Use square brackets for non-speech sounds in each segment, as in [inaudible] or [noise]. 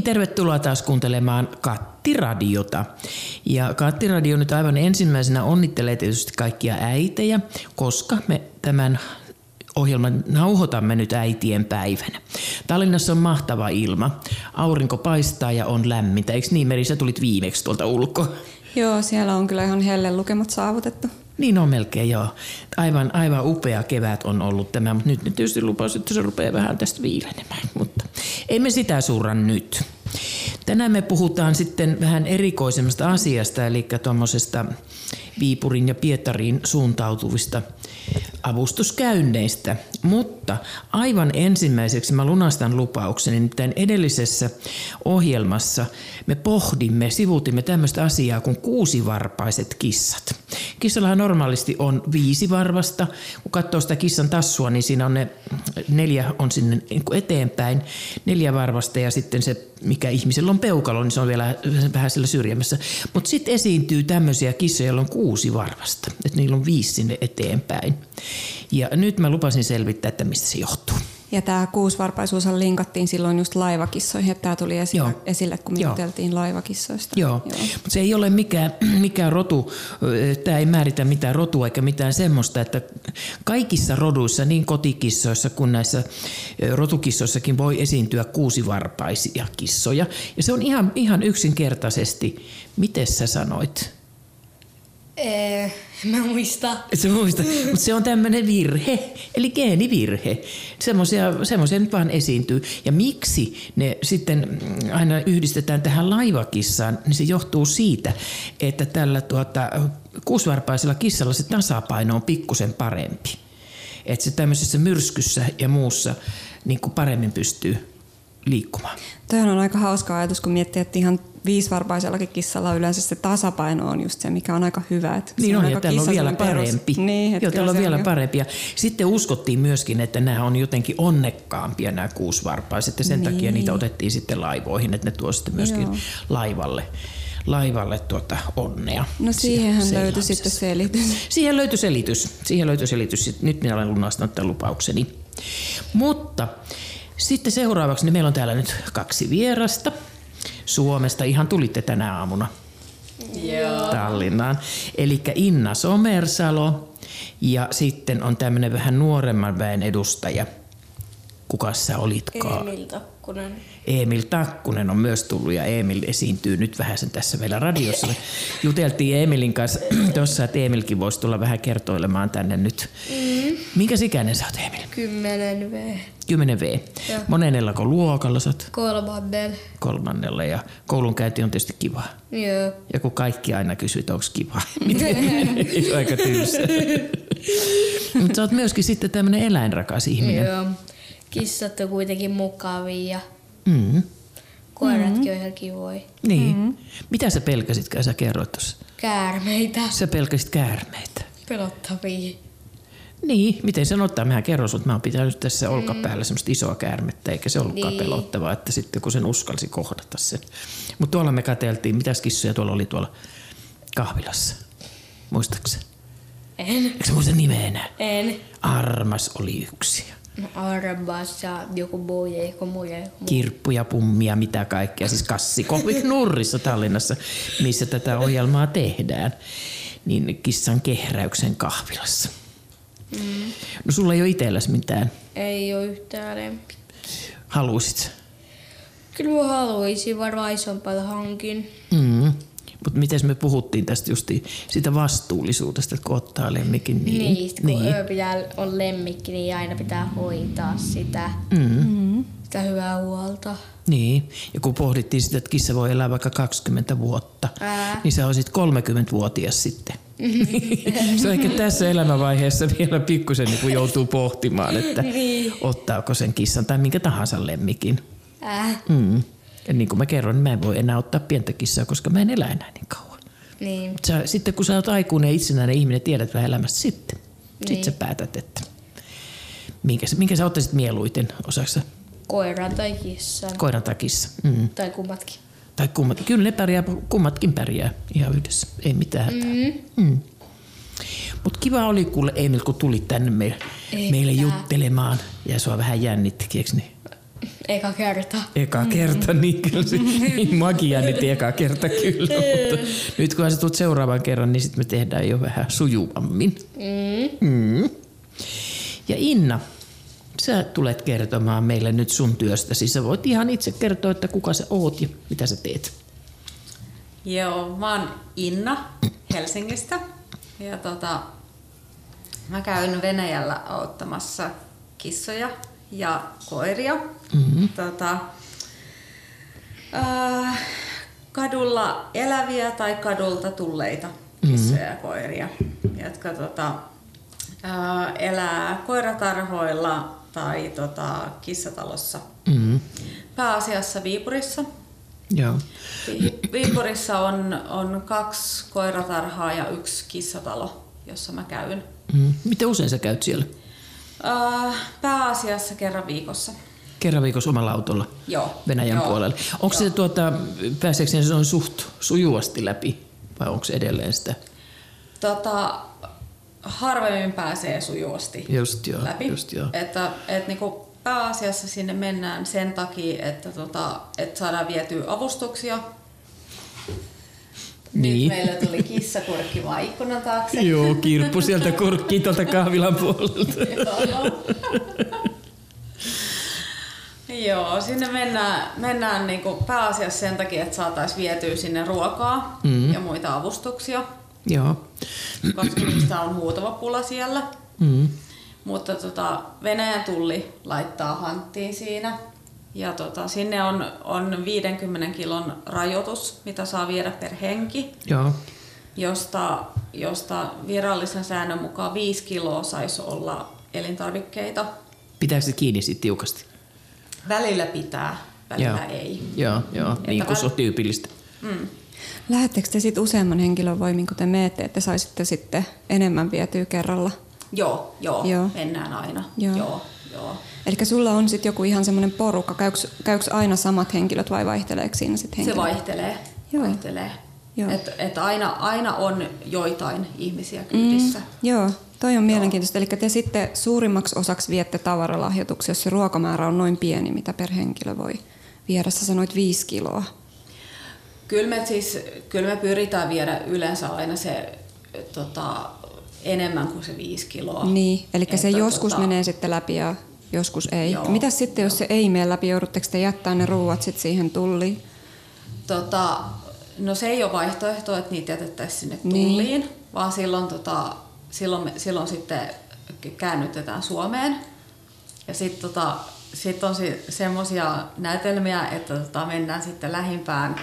Niin, tervetuloa taas kuuntelemaan Kattiradiota. Ja Kattiradio nyt aivan ensimmäisenä onnittelee tietysti kaikkia äitejä, koska me tämän ohjelman nauhoitamme nyt äitien päivänä. Tallinnassa on mahtava ilma. Aurinko paistaa ja on lämmintä. Eikö niin, Meri, sä tulit viimeksi tuolta ulkoa? Joo, siellä on kyllä ihan helle lukemat saavutettu. Niin on melkein, joo. Aivan, aivan upea kevät on ollut tämä, mutta nyt, nyt tietysti lupaus, että se rupeaa vähän tästä viilenemään, mutta emme sitä surran nyt. Tänään me puhutaan sitten vähän erikoisemmasta asiasta, eli tuommoisesta Viipurin ja Pietariin suuntautuvista avustuskäynneistä. Mutta aivan ensimmäiseksi mä lunastan lupaukseni, nimittäin edellisessä ohjelmassa me pohdimme, sivutimme tämmöistä asiaa kuin kuusivarpaiset kissat. Kissallahan normaalisti on viisi varvasta. Kun katsoo sitä kissan tassua, niin siinä on ne neljä on sinne niin eteenpäin, neljä varvasta ja sitten se, mikä ihmisellä on peukalo, niin se on vielä vähän siellä syrjämässä. Mutta sitten esiintyy tämmöisiä kissoja, joilla on kuusi varvasta, että niillä on viisi sinne eteenpäin. Ja nyt mä lupasin selvittää, että mistä se johtuu. Ja tämä kuusvarpaisuus linkattiin silloin just laivakissoihin, että tämä tuli esille, Joo. esille kun juteltiin laivakissoista. Joo, Joo. mutta se ei ole mikään, [clears throat] mikään rotu, tämä ei määritä mitään rotua eikä mitään semmoista, että kaikissa roduissa, niin kotikissoissa kuin näissä rotukissoissakin voi esiintyä kuusivarpaisia kissoja. Ja se on ihan, ihan yksinkertaisesti, miten sä sanoit? Ee, mä muista. Se muista, mutta se on tämmöinen virhe, eli geenivirhe. Semmoisia, semmoisia nyt vaan esiintyy. Ja miksi ne sitten aina yhdistetään tähän laivakissaan, niin se johtuu siitä, että tällä tuota, kuusvarpaisella kissalla se tasapaino on pikkusen parempi. Että se tämmöisessä myrskyssä ja muussa niin kuin paremmin pystyy liikkumaan. Toi on aika hauska ajatus, kun miettii, että ihan viisivarpaisellakin kissalla yleensä se tasapaino on just se, mikä on aika hyvä. Että niin on, on ja täällä on vielä parempi. Niin, Joo, täällä on vielä jo. parempi. Ja sitten uskottiin myöskin, että nämä on jotenkin onnekkaampia nämä kuusvarpaiset ja sen niin. takia niitä otettiin sitten laivoihin, että ne tuo sitten myöskin Joo. laivalle laivalle tuota onnea. No siihenhän löytyi sitten selitys. Siihen löytyi selitys. Siihen löytyi selitys. Nyt minä olen lunastanut tämän lupaukseni. Mutta sitten seuraavaksi niin meillä on täällä nyt kaksi vierasta. Suomesta ihan tulitte tänä aamuna Joo. Tallinnaan. Eli Inna Somersalo ja sitten on tämmöinen vähän nuoremman väen edustaja. Kuka sä olitkaan? Emil Takkunen. Emil Takkunen on myös tullut ja Emil esiintyy nyt vähän sen tässä meillä radiossa. Me juteltiin Emilin kanssa [clears throat] tuossa, että Emilkin voisi tulla vähän kertoilemaan tänne nyt. Mm. Minkä ikäinen sä oot Emil? 10 V. 10 V. Monennellako luokalla sä oot? Kolmannella. Kolmannella ja koulunkäynti on tietysti kiva. Joo. Ja kun kaikki aina kysyy, että onko kiva. [laughs] Aika tylsä. [laughs] Mutta sä oot myöskin sitten tämmöinen eläinrakas ihminen. Joo. Kissat on kuitenkin mukavia ja mm. koiratkin mm. on ihan kivoja. Niin. Mm. Mitä sä pelkäsitkään, sä kerroit tuossa? Käärmeitä. Sä pelkäsit käärmeitä. Pelottavia. Niin, miten sen ottaa? Mehän kerron että mä oon pitänyt tässä mm. olkapäällä semmoista isoa käärmettä, eikä se ollutkaan niin. pelottavaa, että sitten kun sen uskalsi kohdata sen. Mutta tuolla me katseltiin, mitä kissoja tuolla oli tuolla kahvilassa. Muistaakseni? En. Eikö sä muista nimeä enää? En. Armas oli yksi. No, Armas ja joku boje, joku muje. Kirppuja, pummia, mitä kaikkea. Siis kassikohvik [laughs] Nurrissa Tallinnassa, missä tätä ohjelmaa tehdään. Niin kissan kehräyksen kahvilassa. Mm. No sulla ei ole itselläs mitään. Ei ole yhtään lempi. Haluisit? Kyllä mä haluaisin, varmaan isompaa hankin. Mm. Mutta miten me puhuttiin tästä justi siitä vastuullisuudesta, että kun ottaa lemmikin niin... Niin, kun niin. pitää on lemmikki, niin aina pitää hoitaa sitä, mm. sitä hyvää huolta. Niin, ja kun pohdittiin sitä, että kissa voi elää vaikka 20 vuotta, Ää. niin sä olisit 30-vuotias sitten. [laughs] se on ehkä tässä elämänvaiheessa vielä pikkusen niin kuin joutuu pohtimaan, että niin. ottaako sen kissan tai minkä tahansa lemmikin. Mm. Ja niin kuin mä kerron, niin mä en voi enää ottaa pientä kissaa, koska mä en elä enää niin kauan. Niin. Sä, sitten kun sä oot aikuinen itsenäinen ihminen, tiedät vähän elämästä sitten. Niin. Sitten sä päätät, että minkä, minkä sä ottaisit mieluiten osassa? Koiran tai kissan. Koiran tai kissa. Mm. Tai kummatkin. Tai kummatkin. Kyllä ne pärjää, kummatkin pärjää ihan yhdessä. Ei mitään hätää. Mm. Mm. Mutta kiva oli kuule Emil, kun tulit tänne meille, meille juttelemaan. Ja sua vähän jännittikin, eikö niin? Eka kerta. Eka kerta, niin kyllä se [laughs] niin magia nyt eka kerta kyllä. Mutta nyt kun sä tulet seuraavan kerran, niin sitten me tehdään jo vähän sujuvammin. Mm. Mm. Ja Inna, sä tulet kertomaan meille nyt sun työstäsi. Sä voit ihan itse kertoa, että kuka sä oot ja mitä sä teet. Joo, mä oon Inna Helsingistä ja tota, mä käyn Venäjällä auttamassa kissoja ja koiria. Mm-hmm. Tota, äh, kadulla eläviä tai kadulta tulleita kissoja mm-hmm. ja koiria, jotka tota, äh, elää koiratarhoilla tai tota, kissatalossa. Mm. Pääasiassa Viipurissa. Joo. Vi- Viipurissa on, on kaksi koiratarhaa ja yksi kissatalo, jossa mä käyn. Mm. Miten usein sä käyt siellä? Äh, pääasiassa kerran viikossa. Kerran viikossa omalla autolla Joo. Venäjän Joo. puolelle. Onko se tuota, pääseekö se noin suht sujuvasti läpi vai onko se edelleen sitä? Tota, harvemmin pääsee sujuvasti Just joo, läpi. just joo. Että et niinku pääasiassa sinne mennään sen takia, että tota, et saadaan vietyä avustuksia. Niin. Nyt meillä tuli kissakurkki vaan ikkunan taakse. Joo, kirppu sieltä kurkkii tuolta kahvilan puolelta. Joo. Sinne mennään, mennään niinku pääasiassa sen takia, että saataisiin vietyä sinne ruokaa mm. ja muita avustuksia, Joo. koska niistä on huutava pula siellä. Mm. Mutta tota, Venäjän tulli laittaa hanttiin siinä. Ja tota, sinne on, on 50 kilon rajoitus, mitä saa viedä per henki, Joo. josta, josta virallisen säännön mukaan 5 kiloa saisi olla elintarvikkeita. Pitääkö se kiinni siitä tiukasti? Välillä pitää, välillä Joo. ei. Joo, joo. niin kuin se on tyypillistä. Mm. Lähettekö te sitten useamman henkilön voimin, kun te menette, että saisitte sitten enemmän vietyä kerralla? Joo, joo, Joo. joo, mennään aina. Joo. Joo, joo. joo. Eli sulla on sitten joku ihan semmoinen porukka. Käyks aina samat henkilöt vai vaihteleeko siinä sitten Se henkilöt? vaihtelee. Joo. vaihtelee. Joo. Et, et aina, aina on joitain ihmisiä kyydissä. Mm, joo, toi on mielenkiintoista. Eli te sitten suurimmaksi osaksi viette tavaralahjoituksia, jos se ruokamäärä on noin pieni, mitä per henkilö voi viedä. Sä sanoit viisi kiloa. Kyllä me, siis, kyllä me pyritään viedä yleensä aina se tota, enemmän kuin se viisi kiloa. Niin, eli se joskus tota- menee sitten läpi ja joskus ei. Joo. Mitäs sitten, jos se ei mene läpi, joudutteko te jättää ne ruuat sitten siihen tulliin? Tota, no se ei ole vaihtoehto, että niitä jätettäisiin sinne Niin. tulliin, vaan silloin, tota, silloin, me- silloin sitten käännytetään Suomeen. Ja sitten tota, sit on si- semmoisia näytelmiä, että tota, mennään sitten lähimpään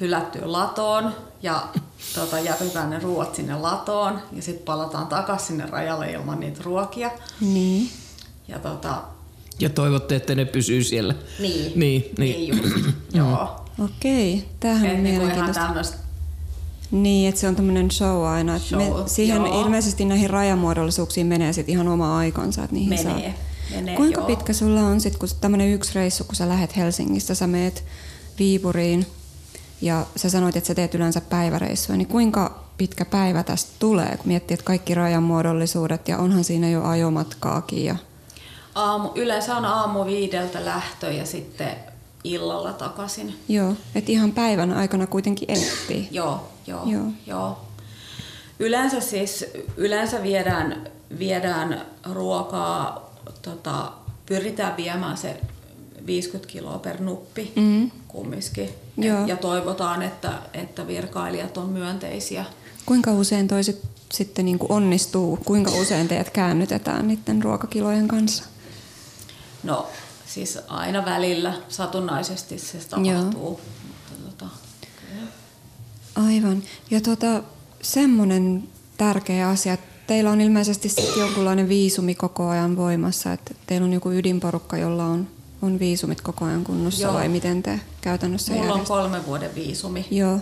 hylättyyn latoon ja tota, jätetään ne ruoat sinne latoon ja sitten palataan takaisin sinne rajalle ilman niitä ruokia. Niin. Ja tota, Ja toivotte, että ne pysyy siellä. niin, Niin, niin. niin just, joo. Okei, tämähän on Et mielenkiintoista. Niin, että se on tämmöinen show aina. että me, Show, siihen joo. ilmeisesti näihin rajamuodollisuuksiin menee sitten ihan oma aikansa, että niihin saa. menee. menee Kuinka joo. pitkä sulla on sitten, kun tämmöinen yksi reissu, kun sä lähet Helsingistä, sä meet Viipuriin ja sä sanoit, että sä teet yleensä päiväreissuja, niin kuinka pitkä päivä tästä tulee, kun miettii, että kaikki rajan muodollisuudet ja onhan siinä jo ajomatkaakin ja Aamu, yleensä on aamu viideltä lähtö ja sitten illalla takaisin. joo, että ihan päivän aikana kuitenkin ehtii. Joo, joo, Joo. joo. Yleensä siis, yleensä viedään, viedään ruokaa, tota, pyritään viemään se 50 kiloa per nuppi Mm. kumminkin. Joo. Ja toivotaan, että, että virkailijat on myönteisiä. Kuinka usein toi sit, sitten niin kuin onnistuu, kuinka usein teidät käännytetään niiden ruokakilojen kanssa? No siis aina välillä satunnaisesti se tapahtuu. Mutta, tota, kyllä. Aivan. Ja tota, semmoinen tärkeä asia, että teillä on ilmeisesti sit jonkunlainen viisumi koko ajan voimassa, että teillä on joku ydinporukka, jolla on, on viisumit koko ajan kunnossa Joo. vai miten te käytännössä Mulla on järjestätte? kolme vuoden viisumi. Joo.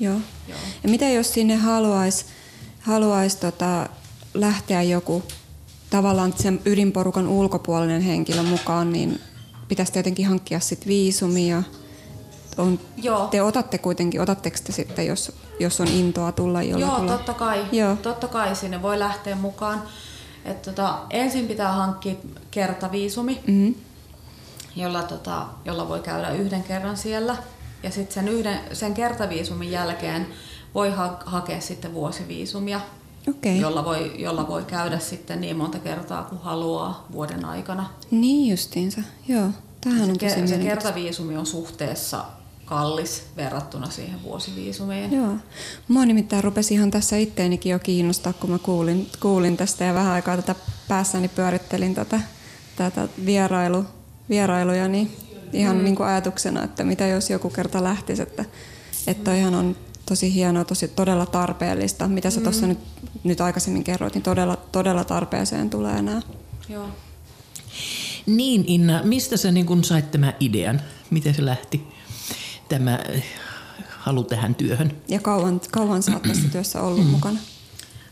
Joo. Joo. Ja mitä jos sinne haluaisi haluais tota, lähteä joku tavallaan sen ydinporukan ulkopuolinen henkilö mukaan, niin pitäisi tietenkin hankkia sit viisumi ja on, Joo. te otatte kuitenkin, otatteko te sitten, jos, jos on intoa tulla Joo, jollakulla? totta kai. Joo. Totta kai sinne voi lähteä mukaan. Et tota, ensin pitää hankkia kertaviisumi Mm. Jolla, tota, jolla voi käydä yhden kerran siellä. Ja sitten sen, yhden, sen kertaviisumin jälkeen voi ha- hakea sitten vuosiviisumia, Okei. jolla, voi, jolla voi käydä sitten niin monta kertaa kuin haluaa vuoden aikana. Niin justiinsa, joo. Tämähän on Se, tosi se kertaviisumi on suhteessa kallis verrattuna siihen vuosiviisumiin. Joo. Mua nimittäin rupesi ihan tässä itteenikin jo kiinnostaa, kun mä kuulin, kuulin tästä ja vähän aikaa tätä päässäni pyörittelin tätä, tätä vierailu, vierailuja, niin ihan mm. niin kuin ajatuksena, että mitä jos joku kerta lähtisi, että, että ihan on tosi hienoa, tosi todella tarpeellista. Mitä sä tuossa nyt, nyt aikaisemmin kerroit, niin todella, todella tarpeeseen tulee nämä. Joo. Niin Inna, mistä sä niin kun sait tämän idean? Miten se lähti tämä eh, halu tähän työhön? Ja kauan, kauan sä oot tässä työssä ollut mukana?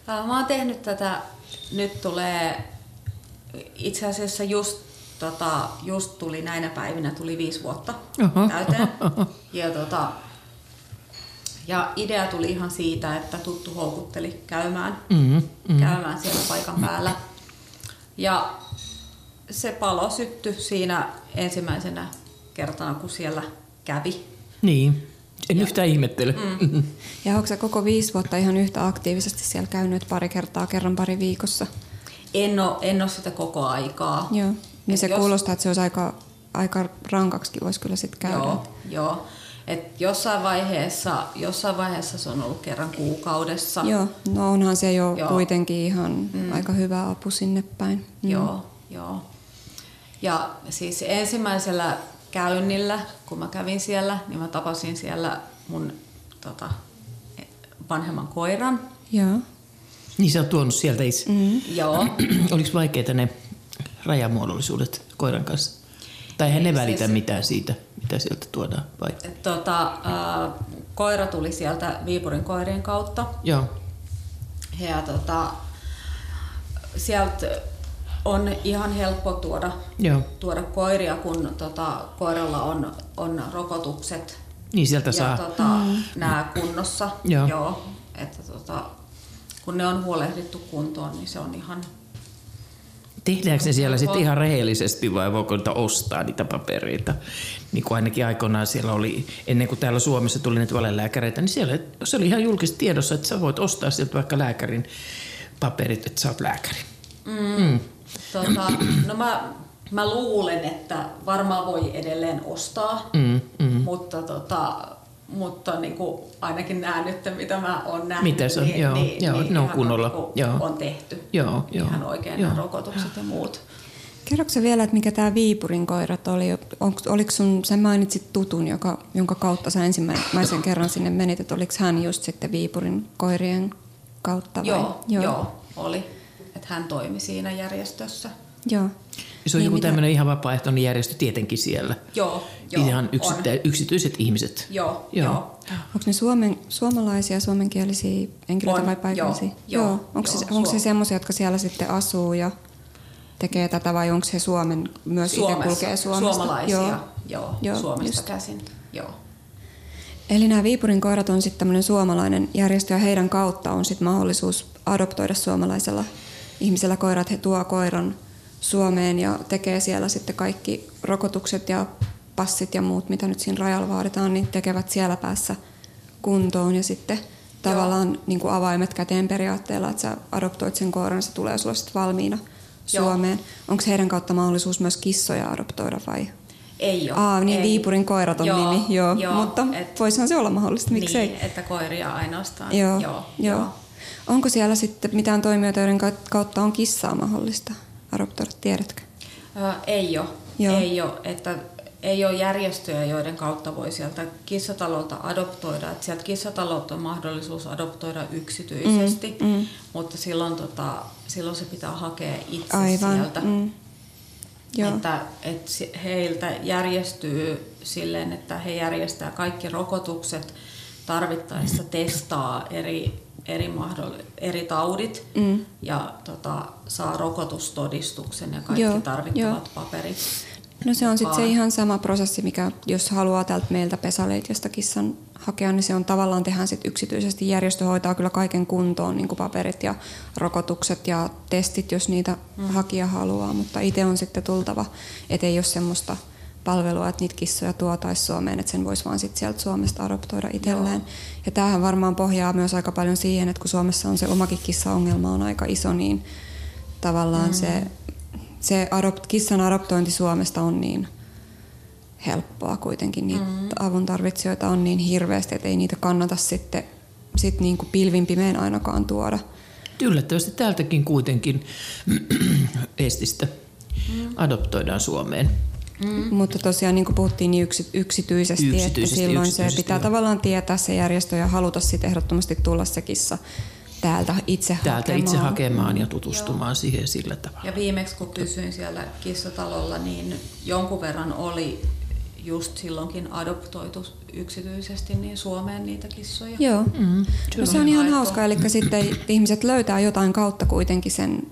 Ää, Mä oon tehnyt tätä, nyt tulee itse asiassa just, tota, just tuli näinä päivinä tuli viisi vuotta Oho, täyteen. [laughs] Ja, tota, ja idea tuli ihan siitä, että tuttu houkutteli käymään, Mm, mm. käymään siellä paikan päällä. Ja se palo syttyi siinä ensimmäisenä kertana, kun siellä kävi. Niin, en yhtään ihmettele. Mm. Ja onko sä koko viisi vuotta ihan yhtä aktiivisesti siellä käynyt pari kertaa, kerran pari viikossa? En ole, en ole sitä koko aikaa. Joo. Niin Et se jos- kuulostaa, että se olisi aika, aika rankaksikin voisi kyllä sitten käydä. Joo, joo. Et jossain, vaiheessa, jossain vaiheessa se on ollut kerran kuukaudessa. Joo, no onhan se jo Joo. kuitenkin ihan mm. aika hyvä apu sinne päin. Mm. Joo, joo. Ja siis ensimmäisellä käynnillä, kun mä kävin siellä, niin mä tapasin siellä mun tota, vanhemman koiran. Joo. Niin sä oot tuonut sieltä itse. Mm. Joo. [clears throat] Oliko vaikeita ne rajamuodollisuudet koiran kanssa? Tai eihän ne Ei, välitä siis- mitään siitä, mitä sieltä tuodaan, vai? Tota, äh, koira tuli sieltä Viipurin koirien kautta. Joo. Ja tota, sieltä on ihan helppo tuoda, Joo. tuoda koiria, kun tota, koiralla on, on rokotukset Niin sieltä ja saa. tota, mm. nämä kunnossa. Joo. Joo että tota, kun ne on huolehdittu kuntoon, niin se on ihan... Tehdäänkö ne siellä sitten ihan rehellisesti vai voiko niitä ostaa niitä papereita? Niin kuin ainakin aikoinaan siellä oli, ennen kuin täällä Suomessa tuli niitä valelääkäreitä, niin siellä se oli ihan julkisesti tiedossa, että sä voit ostaa sieltä vaikka lääkärin paperit, että sä oot lääkäri. Mm. Tota, no mä, mä luulen, että varmaan voi edelleen ostaa, Mm, mm. mutta, tota, mutta niin kuin ainakin nämä nyt, mitä mä oon nähnyt, Mitä se on? niin, Joo, niin, joo, niin ne on kunnolla. niin kuin Joo. on tehty Joo, joo. ihan oikein joo. rokotukset ja muut. Kerroksä vielä, että mikä tämä Viipurin koirat oli? Oliko sun, sä mainitsit tutun, joka, jonka kautta sä ensimmäisen kerran sinne menit, että oliko hän just sitten Viipurin koirien kautta? Vai? Joo, joo. joo, oli. Että hän toimi siinä järjestössä. Joo. Se on Niin, joku mitä- tämmöinen ihan vapaaehtoinen järjestö tietenkin siellä. Joo, joo. ihan yksittä, on. yksityiset ihmiset. Joo, Joo. joo. Onko ne suomen, suomalaisia, suomenkielisiä henkilöitä On, vai paikallisia? joo, joo, Onko, se, joo, onko se semmoisia, jotka siellä sitten asuu ja tekee tätä vai onko se Suomen, myös itse Suomessa, kulkee Suomesta? Suomalaisia, joo, Joo. joo, Joo, Suomesta just. käsin. Joo. Eli nämä Viipurin koirat on sitten tämmöinen suomalainen järjestö ja heidän kautta on sitten mahdollisuus adoptoida suomalaisella ihmisellä koirat. He tuo koiran Suomeen ja tekee siellä sitten kaikki rokotukset ja passit ja muut, mitä nyt siinä rajalla vaaditaan, niin tekevät siellä päässä kuntoon ja sitten tavallaan niin kuin avaimet käteen periaatteella, että sä adoptoit sen koiran, se tulee sulle sitten valmiina Joo. Suomeen. Onko heidän kautta mahdollisuus myös kissoja adoptoida vai? Ei ole. Aa, niin ei. Viipurin koirat on Joo, nimi, joo. joo, mutta et- voisihan se olla mahdollista, miksei. Niin, että koiria ainoastaan. Joo, joo, joo. joo. Onko siellä sitten mitään toimijoita, joiden ka- kautta on kissaa mahdollista adoptoida, tiedätkö? Ö, ei ole. Joo. Ei ole, että ei ole järjestöjä, joiden kautta voi sieltä kissatalolta adoptoida. Että sieltä kissatalolta on mahdollisuus adoptoida yksityisesti, Mm, mm. mutta silloin, tota, silloin se pitää hakea itse Aivan. sieltä. Mm. Joo. Että, että si- heiltä järjestyy silleen, että he järjestää kaikki rokotukset, tarvittaessa testaa eri, eri, mahdoll- eri taudit Mm. ja tota, saa rokotustodistuksen ja kaikki Joo, tarvittavat joo. paperit. No se on sitten se ihan sama prosessi, mikä jos haluaa täältä meiltä Pesaleitilasta kissan hakea, niin se on tavallaan tehdään sit yksityisesti. Järjestö hoitaa kyllä kaiken kuntoon, niin kuin paperit ja rokotukset ja testit, jos niitä mm. hakija haluaa, mutta itse on sitten tultava, ettei ole semmoista palvelua, että niitä kissoja tuotaisiin Suomeen, että sen voisi vaan sit sieltä Suomesta adoptoida itselleen. Joo. Ja tämähän varmaan pohjaa myös aika paljon siihen, että kun Suomessa on se omakin kissa-ongelma on aika iso, niin tavallaan mm. se, se adopt, kissan adoptointi Suomesta on niin helppoa kuitenkin. Niitä mm. avun tarvitsijoita on niin hirveästi, että ei niitä kannata sitten sit niin kuin pilvin pimeän ainakaan tuoda. Yllättävästi täältäkin kuitenkin [clears throat] Estistä mm. adoptoidaan Suomeen. Mm. Mutta tosiaan niin kuin puhuttiin niin yksi, yksityisesti, yksityisesti, että silloin yksityisesti, se pitää jo. tavallaan tietää se järjestö ja haluta sitten ehdottomasti tulla se kissa täältä itse täältä hakemaan. itse hakemaan ja tutustumaan Joo. siihen sillä tavalla. Ja viimeksi kun kysyin siellä kissatalolla, niin jonkun verran oli just silloinkin adoptoitu yksityisesti niin Suomeen niitä kissoja. Joo. Mm, no se on ihan hauska, eli sitten [clears throat] ihmiset löytää jotain kautta kuitenkin sen,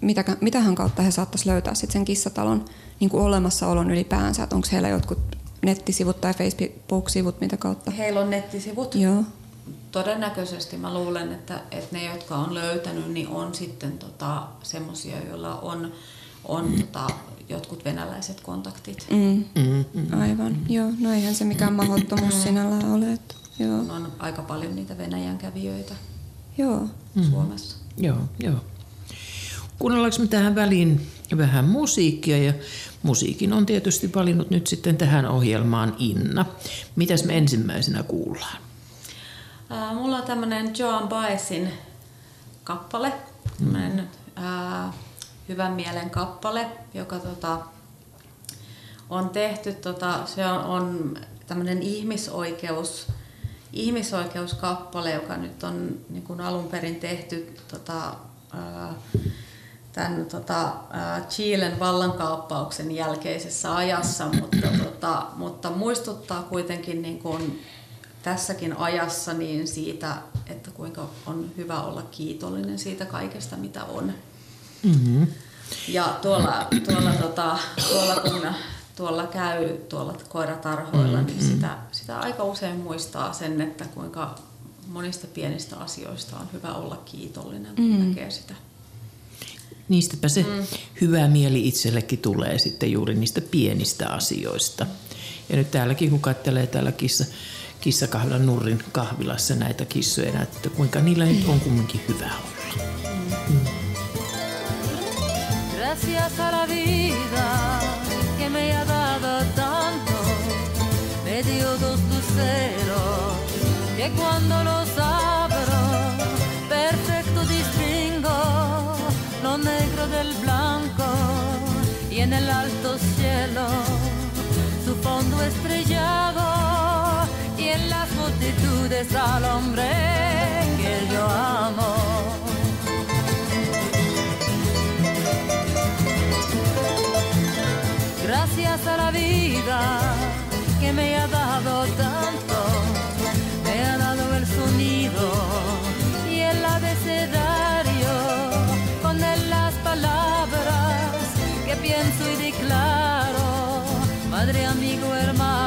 mitä, mitähän kautta he saattaisi löytää sitten sen kissatalon niin kuin olemassaolon ylipäänsä, että onko heillä jotkut nettisivut tai Facebook-sivut, mitä kautta? Heillä on nettisivut. Joo. Todennäköisesti mä luulen, että, että ne, jotka on löytänyt, niin on sitten tota, semmoisia, joilla on, on tota, jotkut venäläiset kontaktit. Mm. Mm, mm. Aivan, joo. No eihän se mikään mahdottomuus mm. sinällään ole. Että, joo. On aika paljon niitä Venäjän kävijöitä joo. Suomessa. Mm. Joo, joo. Kuunnellaanko me tähän väliin vähän musiikkia ja musiikin on tietysti valinnut nyt sitten tähän ohjelmaan Inna. Mitäs me ensimmäisenä kuullaan? Äh, mulla on tämmönen Joan Baezin kappale, mm. äh, hyvän mielen kappale, joka tota, on tehty, tota, se on, on tämmöinen ihmisoikeus, ihmisoikeuskappale, joka nyt on niin kuin alun perin tehty tota, ää, tämän tota, Chilen vallankaappauksen jälkeisessä ajassa, mutta, tota, mutta muistuttaa kuitenkin niin kuin tässäkin ajassa niin siitä, että kuinka on hyvä olla kiitollinen siitä kaikesta, mitä on. Mm-hmm. Ja tuolla, tuolla, tota, tuolla kun tuolla käy tuolla koiratarhoilla, mm-hmm. niin sitä, sitä aika usein muistaa sen, että kuinka monista pienistä asioista on hyvä olla kiitollinen, kun mm-hmm. näkee sitä. Niistäpä se mm. hyvä mieli itsellekin tulee sitten juuri niistä pienistä asioista. Ja nyt täälläkin, kun katselee täällä kissa, kissakahvilan nurrin kahvilassa näitä kissoja, että kuinka niillä nyt on kumminkin hyvä olla. Mm. Gracias a la vida que me ha dado tanto, me dio dos luceros que cuando los lo negro del blanco y en el alto cielo su fondo estrellado y en las multitudes al hombre que yo amo. Gracias a la vida que me ha dado tanto, me ha dado el sonido madre, amigo, hermano,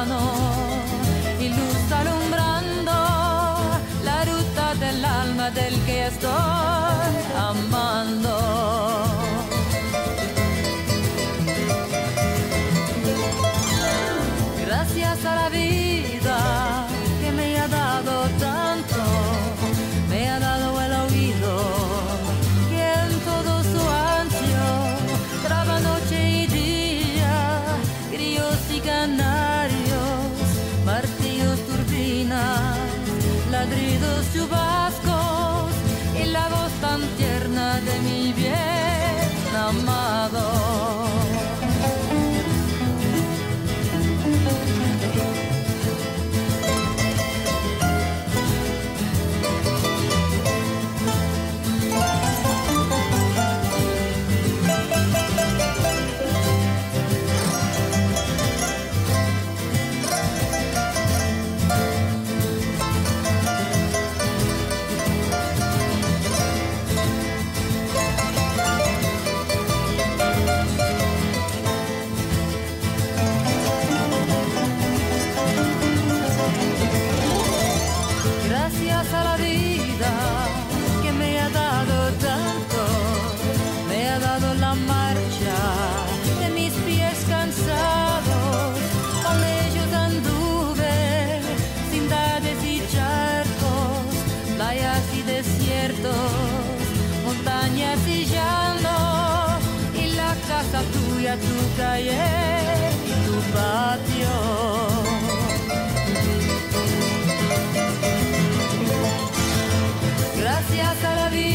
Gracias a la vida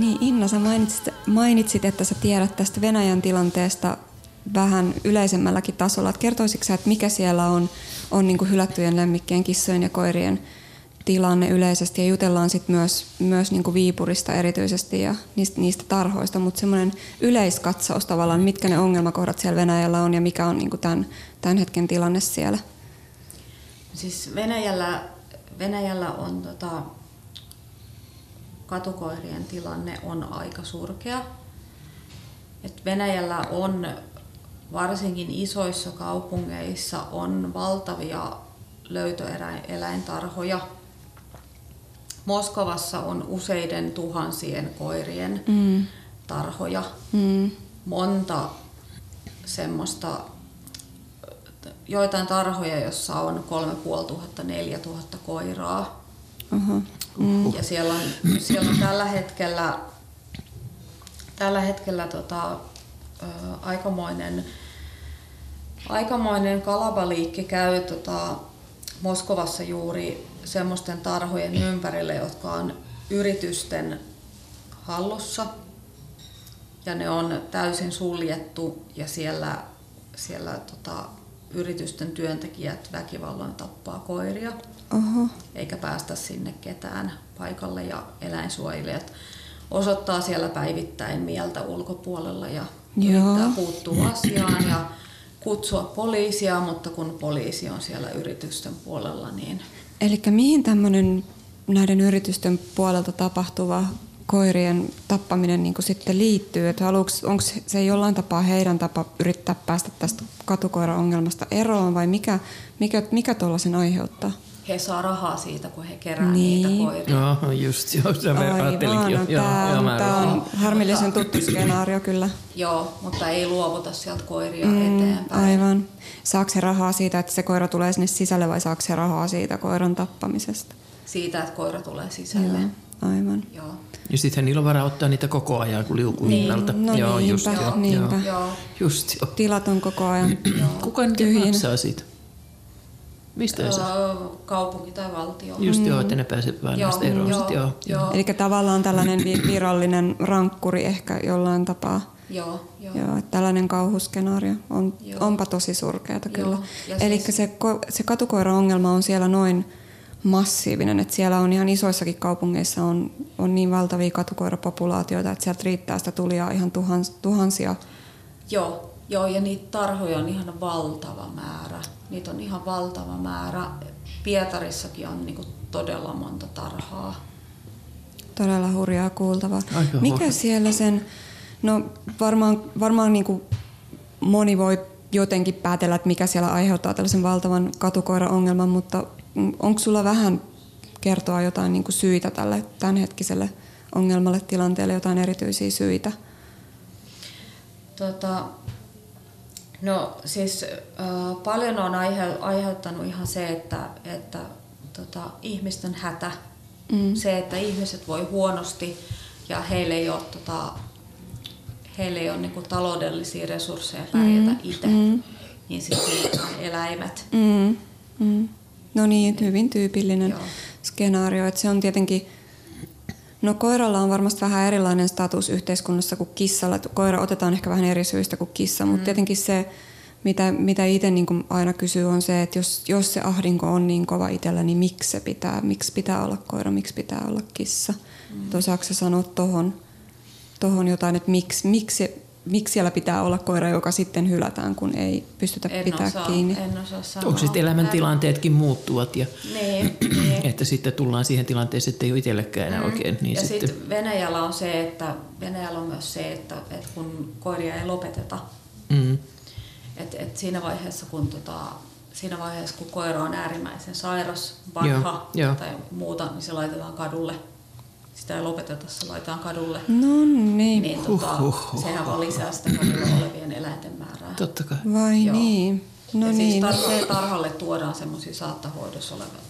Niin Inna, sä mainitsit, mainitsit, että sä tiedät tästä Venäjän tilanteesta vähän yleisemmälläkin tasolla. Kertoisitko sä, että mikä siellä on, on niin hylättyjen lemmikkien, kissojen ja koirien tilanne yleisesti ja jutellaan sitten myös, myös niin Viipurista erityisesti ja niistä, niistä tarhoista, mutta semmoinen yleiskatsaus tavallaan, mitkä ne ongelmakohdat siellä Venäjällä on ja mikä on niin tämän, tämän hetken tilanne siellä. Siis Venäjällä, Venäjällä on tota, katukoirien tilanne on aika surkea. Et Venäjällä on varsinkin isoissa kaupungeissa on valtavia löytöeläintarhoja. Moskovassa on useiden tuhansien koirien mm. tarhoja. Mm. Monta semmoista joitain tarhoja, jossa on 3500-4000 koiraa. Uh-huh. Mm. Ja siellä on, siellä on tällä hetkellä, tällä hetkellä tota, ö, aikamoinen, aikamoinen kalabaliikki käy tota, Moskovassa juuri semmoisten tarhojen ympärille, jotka on yritysten hallussa. Ja ne on täysin suljettu ja siellä, siellä tota, yritysten työntekijät väkivalloin tappaa koiria. Oho. Eikä päästä sinne ketään paikalle ja eläinsuojelijat osoittaa siellä päivittäin mieltä ulkopuolella ja Joo. yrittää puuttua asiaan ja kutsua poliisia, mutta kun poliisi on siellä yritysten puolella, niin Eli mihin tämmöinen näiden yritysten puolelta tapahtuva koirien tappaminen niin sitten liittyy? Että onko se jollain tapaa heidän tapa yrittää päästä tästä katukoira-ongelmasta eroon vai mikä, mikä, mikä tuollaisen aiheuttaa? he saa rahaa siitä, kun he kerää Niin. niitä koiria. Joo, just joo, sitä mä ajattelinkin no, tämä joo, on, harmillisen tuttu skenaario kyllä. Joo, mutta ei luovuta sieltä koiria mm, eteenpäin. Aivan. Saako se rahaa siitä, että se koira tulee sinne sisälle vai saako se rahaa siitä koiran tappamisesta? Siitä, että koira tulee sisälle. Joo, aivan. Joo. Ja sittenhän niillä on varaa ottaa niitä koko ajan kuin liukuhinnalta. No joo, niinpä, just joo. niinpä. Joo. Joo. Just joo. Tilat on koko ajan [clears throat] Kuka niitä maksaa siitä? Mistä? Öö, kaupunki tai valtio. Just joo, että ne pääsee vähän Joo, näistä eroon. joo, Joo, joo. joo. Eli tavallaan tällainen vi- virallinen rankkuri ehkä jollain tapaa. Joo, joo. Joo, että tällainen kauhuskenaario on, Joo. onpa tosi surkeata kyllä. Eli siis- se, se katukoira-ongelma on siellä noin massiivinen, että siellä on ihan isoissakin kaupungeissa on, on niin valtavia katukoirapopulaatioita, että sieltä riittää sitä tulijaa ihan tuhans, tuhansia. Joo, joo, ja niitä tarhoja on ihan valtava määrä. Niitä on ihan valtava määrä. Pietarissakin on niinku todella monta tarhaa. Todella hurjaa kuultavaa. Aika Mikä hurjaa. siellä sen, no varmaan, varmaan niin kuin moni voi jotenkin päätellä, että mikä siellä aiheuttaa tällaisen valtavan katukoira-ongelman, mutta onko sulla vähän kertoa jotain niin kuin syitä tälle tämänhetkiselle ongelmalle, tilanteelle, jotain erityisiä syitä? Tota, no siis äh, paljon on aihe, aiheuttanut ihan se, että, että tota, ihmisten hätä, mm. se, että ihmiset voi huonosti ja heillä ei ole, tota, heillä ei ole niinku taloudellisia resursseja pärjätä mm. itse, mm. niin sitten eläimet. Mm, mm. No niin, hyvin tyypillinen Joo. skenaario. Että se on tietenkin, no koiralla on varmasti vähän erilainen status yhteiskunnassa kuin kissalla. Et koira otetaan ehkä vähän eri syistä kuin kissa, mutta tietenkin se, mitä, mitä itse niin aina kysyy on se, että jos, jos se ahdinko on niin kova itsellä, niin miksi se pitää, miksi pitää olla koira, miksi pitää olla kissa. Mm. Osaako sä sanoa tohon, tohon jotain, että miksi, miksi, miksi siellä pitää olla koira, joka sitten hylätään, kun ei pystytä En pitää osaa, kiinni? en osaa sanoa. Onko sitten elämäntilanteetkin muuttuvat ja Niin, niin. [clears throat] että sitten tullaan siihen tilanteeseen, että ei ole itsellekään enää oikein. Niin ja sitten, sitten Venäjällä on se, että Venäjällä on myös se, että, että kun koiria ei lopeteta, mm, Et, et siinä, vaiheessa, kun tota, siinä vaiheessa, kun koira on äärimmäisen sairas, vanha Joo, tai muuta, niin se laitetaan kadulle. Sitä ei lopeteta, se laitetaan kadulle. No niin, Niin tota, Huhhuh. sehän vaan lisää sitä kadulla olevien eläinten määrää. Totta kai. vai Joo. niin. No ja niin. siis tar- tarhalle tuodaan semmoisia saattahoidossa olevia.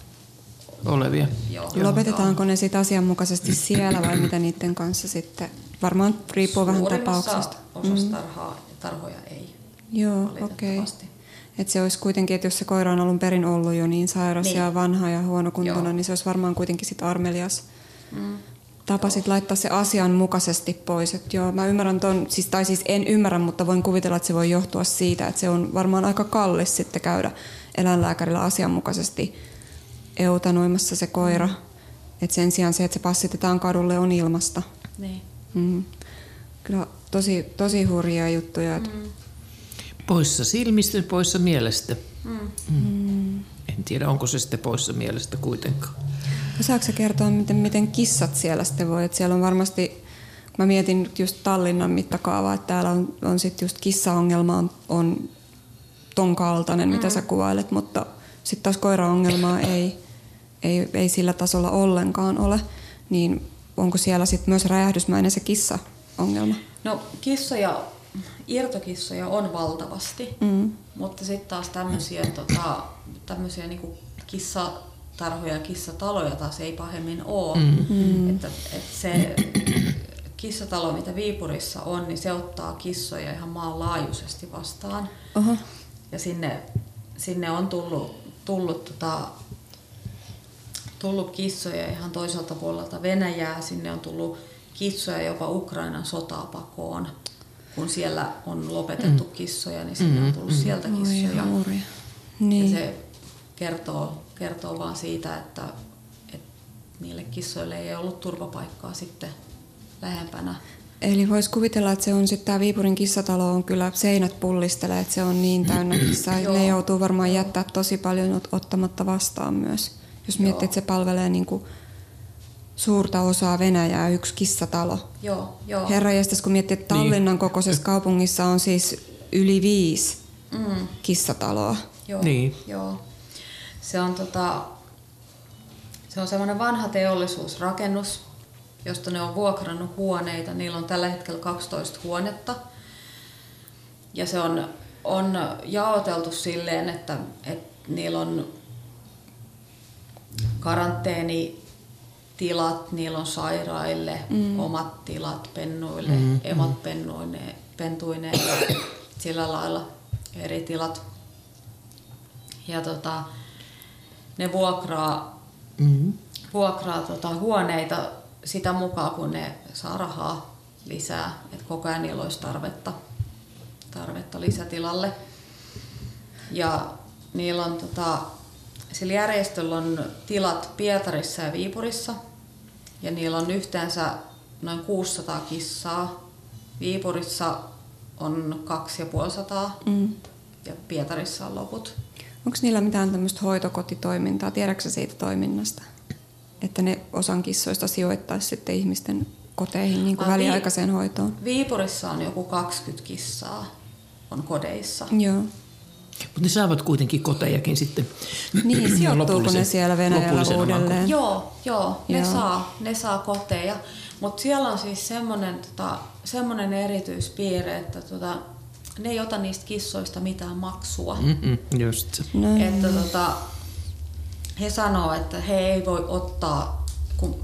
Olevia. Joo, Lopetetaanko ne sitten asianmukaisesti siellä vai mitä niiden kanssa sitten? Varmaan riippuu vähän Suurimmassa tapauksesta. osassa tarhaa, tarhoja ei. Joo, okei. valitettavasti. Että se olisi kuitenkin, että jos se koira on alun perin ollut jo niin sairas Niin. ja vanha ja huonokuntoinen, niin se olisi varmaan kuitenkin sit armelias Mm. Tapa sit laittaa se asianmukaisesti pois. Et joo, mä ymmärrän ton, siis, tai siis en ymmärrä, mutta voin kuvitella, että se voi johtua siitä, että se on varmaan aika kallis sitten käydä eläinlääkärillä asianmukaisesti eutanoimassa se koira. Et sen sijaan se, että se passitetaan kadulle, on ilmasta. Niin. Mm. Kyllä tosi, tosi hurjia juttuja. Et Poissa silmistä, poissa mielestä. Mm. Mm. En tiedä, onko se sitten poissa mielestä kuitenkaan. Osaatko sä kertoa, miten, miten kissat siellä sitten voi? Et siellä on varmasti, kun mä mietin nyt just Tallinnan mittakaavaa, että täällä on, on sitten just kissaongelma on, on ton kaltainen, mm. mitä sä kuvailet, mutta sitten taas koiraongelmaa ei, ei, ei sillä tasolla ollenkaan ole. Niin onko siellä sitten myös räjähdysmäinen se kissaongelma? No kissoja, irtokissoja on valtavasti, Mm. mutta sitten taas tämmöisiä, tota, tämmöisiä niinku kissatarhoja ja kissataloja taas ei pahemmin ole. Mm. Että, että se [clears throat] kissatalo, mitä Viipurissa on, niin se ottaa kissoja ihan maanlaajuisesti vastaan. Oho. Ja sinne, sinne on tullut, tullut, tota, tullut kissoja ihan toiselta puolelta Venäjää. Sinne on tullut kissoja jopa Ukrainan sotaa pakoon. Kun siellä on lopetettu kissoja, niin sinne on tullut sieltä kissoja. Oi. Ja Niin. se kertoo, kertoo vaan siitä, että, että niille kissoille ei ollut turvapaikkaa sitten lähempänä. Eli voisi kuvitella, että se on sitten tämä Viipurin kissatalo on kyllä seinät pullistelee, että se on niin täynnä [clears throat] kissaa. Ne joutuu varmaan jättää tosi paljon ot- ottamatta vastaan myös. Jos miettii, että se palvelee niinku suurta osaa Venäjää, yksi kissatalo. Joo, joo. Herra jästäs, kun miettii, että Tallinnan kokoisessa kaupungissa on siis yli viisi Mm. kissataloa. Joo, Niin. joo. Se on, tota, se on semmoinen vanha teollisuusrakennus, josta ne on vuokrannut huoneita. Niillä on tällä hetkellä 12 huonetta. Ja se on, on jaoteltu silleen, että, että niillä on karanteenitilat, niillä on sairaille mm. omat tilat pennuille, mm. emot pennuine, pentuineen ja sillä lailla eri tilat. Ja tota, ne vuokraa, Mm. vuokraa tota, huoneita sitä mukaan, kun ne saa rahaa lisää. Et koko ajan niillä olisi tarvetta, tarvetta lisätilalle. Ja niillä on, tota, sillä järjestöllä on tilat Pietarissa ja Viipurissa. Ja niillä on yhteensä noin 600 kissaa. Viipurissa on 250 Mm. ja Pietarissa on loput. Onko niillä mitään tämmöistä hoitokotitoimintaa? Tiedätkö siitä toiminnasta? Että ne osan kissoista sijoittaisi sitten ihmisten koteihin niin kuin Ai, väliaikaiseen hoitoon? Viipurissa on joku 20 kissaa on kodeissa. Joo. Mutta ne saavat kuitenkin kotejakin sitten. Niin, [clears throat] sijoittuuko lopullisen- ne siellä Venäjällä uudelleen? Joo, joo, ne, Joo. Saa, ne saa koteja. Mutta siellä on siis semmoinen tota, semmonen erityispiirre, että tota, ne ei ota niistä kissoista mitään maksua. Mm. Mm-mm, just se. Että tota, he sanoo, että he ei voi ottaa, kun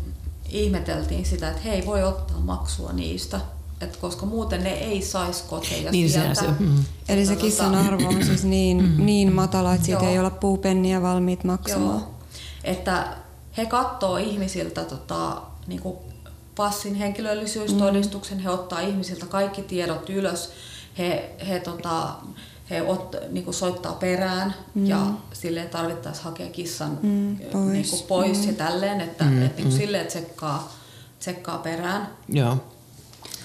ihmeteltiin sitä, että he ei voi ottaa maksua niistä, että koska muuten ne ei saisi koteja Niin sieltä. se, mm. Eli se Että kissan tota- arvo on siis [clears throat] niin, niin matala, että siitä Joo. ei olla puupenniä valmiit maksamaan. Joo. Että he katsoo ihmisiltä tota, niin kuin passin henkilöllisyystodistuksen, he ottaa ihmisiltä kaikki tiedot ylös, he, he, tota, he ot, niin kuin soittaa perään mm. ja silleen tarvittaisiin hakea kissan Mm, pois. Niin kuin pois mm. ja tälleen, että mm. et, niin kuin silleen tsekkaa, tsekkaa perään. Joo.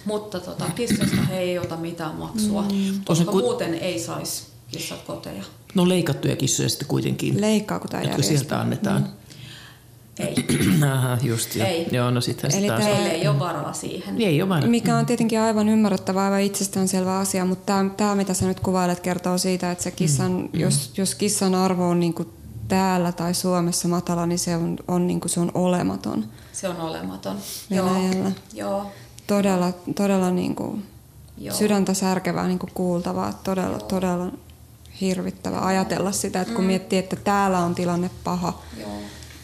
Mutta tota, kissasta he ei ota mitään maksua, mm. koska Tosin ku- muuten ei saisi kissat koteja. No leikattuja kissoja sitten kuitenkin, Leikkaako tämä jotka järjestö? sieltä annetaan. Ei. [clears throat] Aha, just jo. Ei. Joo, no sitten Eli taas. Meillä ei ole varaa siihen. Ei ole varaa. Mikä on tietenkin aivan ymmärrettävä, aivan itsestäänselvä asia, mutta tämä, mitä sä nyt kuvailet kertoo siitä, että se kissan, mm. jos, jos kissan arvo on niin kuin täällä tai Suomessa matala, niin se on, on, niin kuin se on olematon. Se on olematon. Venäjällä. Joo. Joo. Todella, todella niin kuin Joo. sydäntä särkevää niin kuin kuultavaa, todella, todella hirvittävä ajatella sitä, että kun miettii, että täällä on tilanne paha, Joo.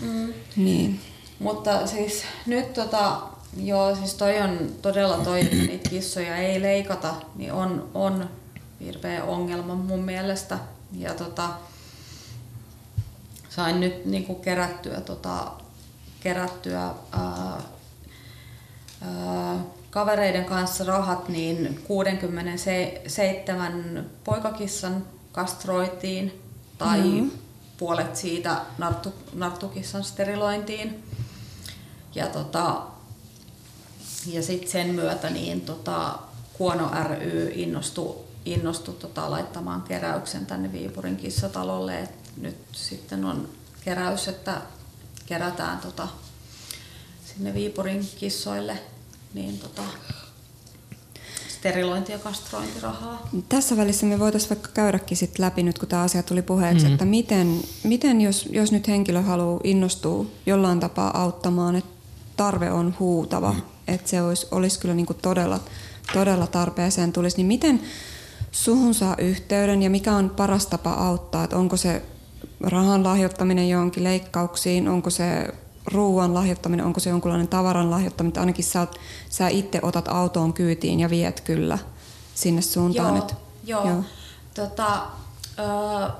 Mm. niin Mutta siis nyt tota, joo, siis toi on todella toi, että niitä kissoja ei leikata, niin on, on hirveä ongelma mun mielestä. Ja tota, sain nyt niinku kerättyä, tota, kerättyä ää, ää, kavereiden kanssa rahat, niin 67 poikakissan kastroitiin tai mm-hmm. Puolet siitä narttu, narttukissan sterilointiin. Ja, tota, ja sitten sen myötä niin tota, Kuono ry innostui, innostui tota, laittamaan keräyksen tänne Viipurin kissatalolle. Et nyt sitten on keräys, että kerätään tota, sinne Viipurin kissoille niin, tota, sterilointi- ja kastrointirahaa. Tässä välissä me voitaisiin vaikka käydäkin sit läpi nyt, kun tämä asia tuli puheeksi, mm. että miten, miten jos, jos nyt henkilö haluaa innostua jollain tapaa auttamaan, että tarve on huutava, mm. että se olisi, olisi kyllä niinku todella, todella tarpeeseen tulisi, niin miten suhun saa yhteyden ja mikä on paras tapa auttaa, että onko se rahan lahjoittaminen johonkin leikkauksiin, onko se ruoan lahjoittaminen, onko se jonkunlainen tavaran lahjoittaminen, että ainakin sä, oot, sä itse otat autoon kyytiin ja viet kyllä sinne suuntaan. Joo, että, joo. joo. Tota, ö,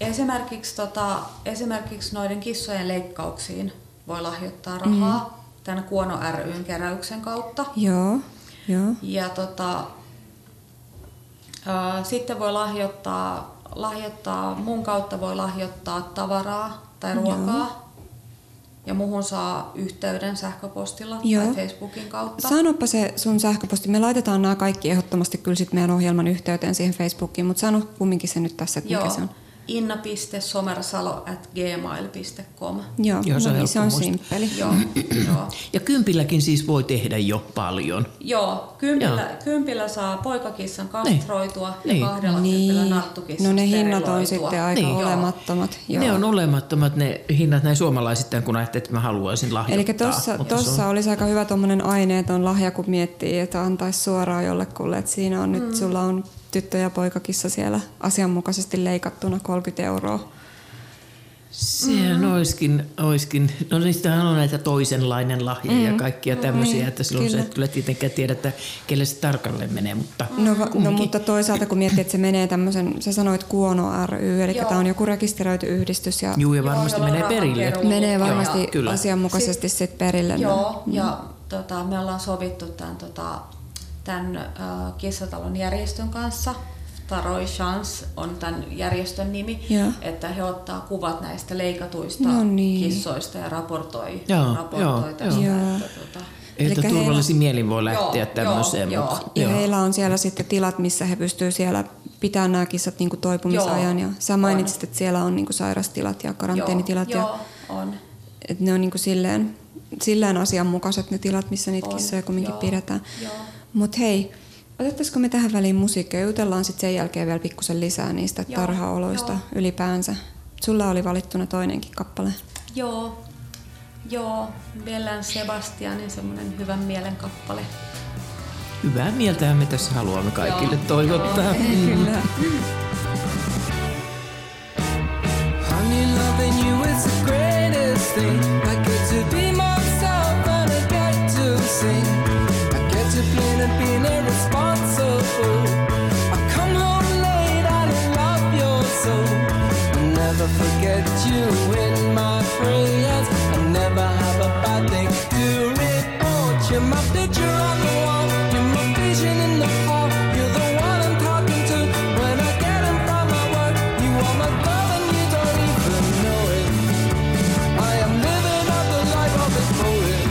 esimerkiksi, tota, esimerkiksi noiden kissojen leikkauksiin voi lahjoittaa rahaa mm. tämän Kuono ryn keräyksen kautta. Joo, joo. Ja tota, ö, sitten voi lahjoittaa, lahjoittaa, mun kautta voi lahjoittaa tavaraa tai ruokaa. Joo. Ja muhun saa yhteyden sähköpostilla Joo. tai Facebookin kautta. Sanoppa se sun sähköposti. Me laitetaan nämä kaikki ehdottomasti kyllä sit meidän ohjelman yhteyteen siihen Facebookiin, mutta sano kumminkin se nyt tässä, että mikä Joo. se on. inna.somersalo at gmail.com. Joo, Joo, se on no niin, se on simppeli. Joo, joo. Ja kympilläkin siis voi tehdä jo paljon. Joo, kympillä, Joo. kympillä saa poikakissan kastroitua Niin. ja kahdella Niin. kympillä narttukissan No ne hinnat on sitten aika Niin. olemattomat. Joo. Ne on olemattomat ne hinnat näin suomalaisittain, kun ajattelin, että mä haluaisin lahjoittaa. Eli tuossa tossa on- olisi aika hyvä tuommoinen aineeton lahja, kun miettii, että antaisi suoraan jollekulle. Että siinä on nyt, sulla on tyttö ja poikakissa siellä asianmukaisesti leikattuna 30 euroa. Sehän mm. olisikin, olisikin, no niistähän on näitä toisenlainen lahja mm. ja kaikkia tämmöisiä, Niin, että silloin kyllä. sä et kyllä tietenkään tiedä, että kelle se tarkalleen menee, mutta No, no mutta toisaalta kun miettii, että se menee tämmöisen, sä sanoit Kuono ry, eli Joo. tämä on joku rekisteröity yhdistys ja Juu, ja Joo, varmasti on menee perille. rahankeruu. menee Joo, varmasti kyllä. asianmukaisesti sitten perille. Joo, ja tota, me ollaan sovittu tämän, tota, tämän kissatalon järjestön kanssa. Taroi Chance on tämän järjestön nimi, Joo. että he ottaa kuvat näistä leikatuista No niin. kissoista ja raportoi, Joo, raportoi joo, tästä. joo. Että, tota, Että turvallisin mielin voi lähteä Joo, tämmöiseen. joo, mutta, Ja heillä on siellä sitten tilat, missä he pystyvät siellä pitämään nämä kissat niin kuin toipumisajan. Joo, ja sä mainitsit, että siellä on niin kuin sairastilat ja karanteenitilat. Joo, ja, joo, on. että ne on niin kuin silleen, silleen asianmukaiset ne tilat, missä niitä On, kissoja kumminkin joo, pidetään. joo. Mutta hei, otettaisiko me tähän väliin musiikkia? Jutellaan sitten sen jälkeen vielä pikkusen lisää niistä Joo, tarhaoloista joo. ylipäänsä. Sulla oli valittuna toinenkin kappale. Joo, joo. Bellen Sebastianin semmoinen hyvän mielen kappale. Hyvää mieltähän me tässä haluamme kaikille Joo, toivottaa. Mm. Kyllä. Honey, loving you is the greatest thing. I get to be myself and I get to sing. My prayers. I never have a bad thing to report. You're my picture on the wall You're my vision in the hall You're the one I'm talking to When I get inside my work You are my love and you don't even know it I am living out the life of a poet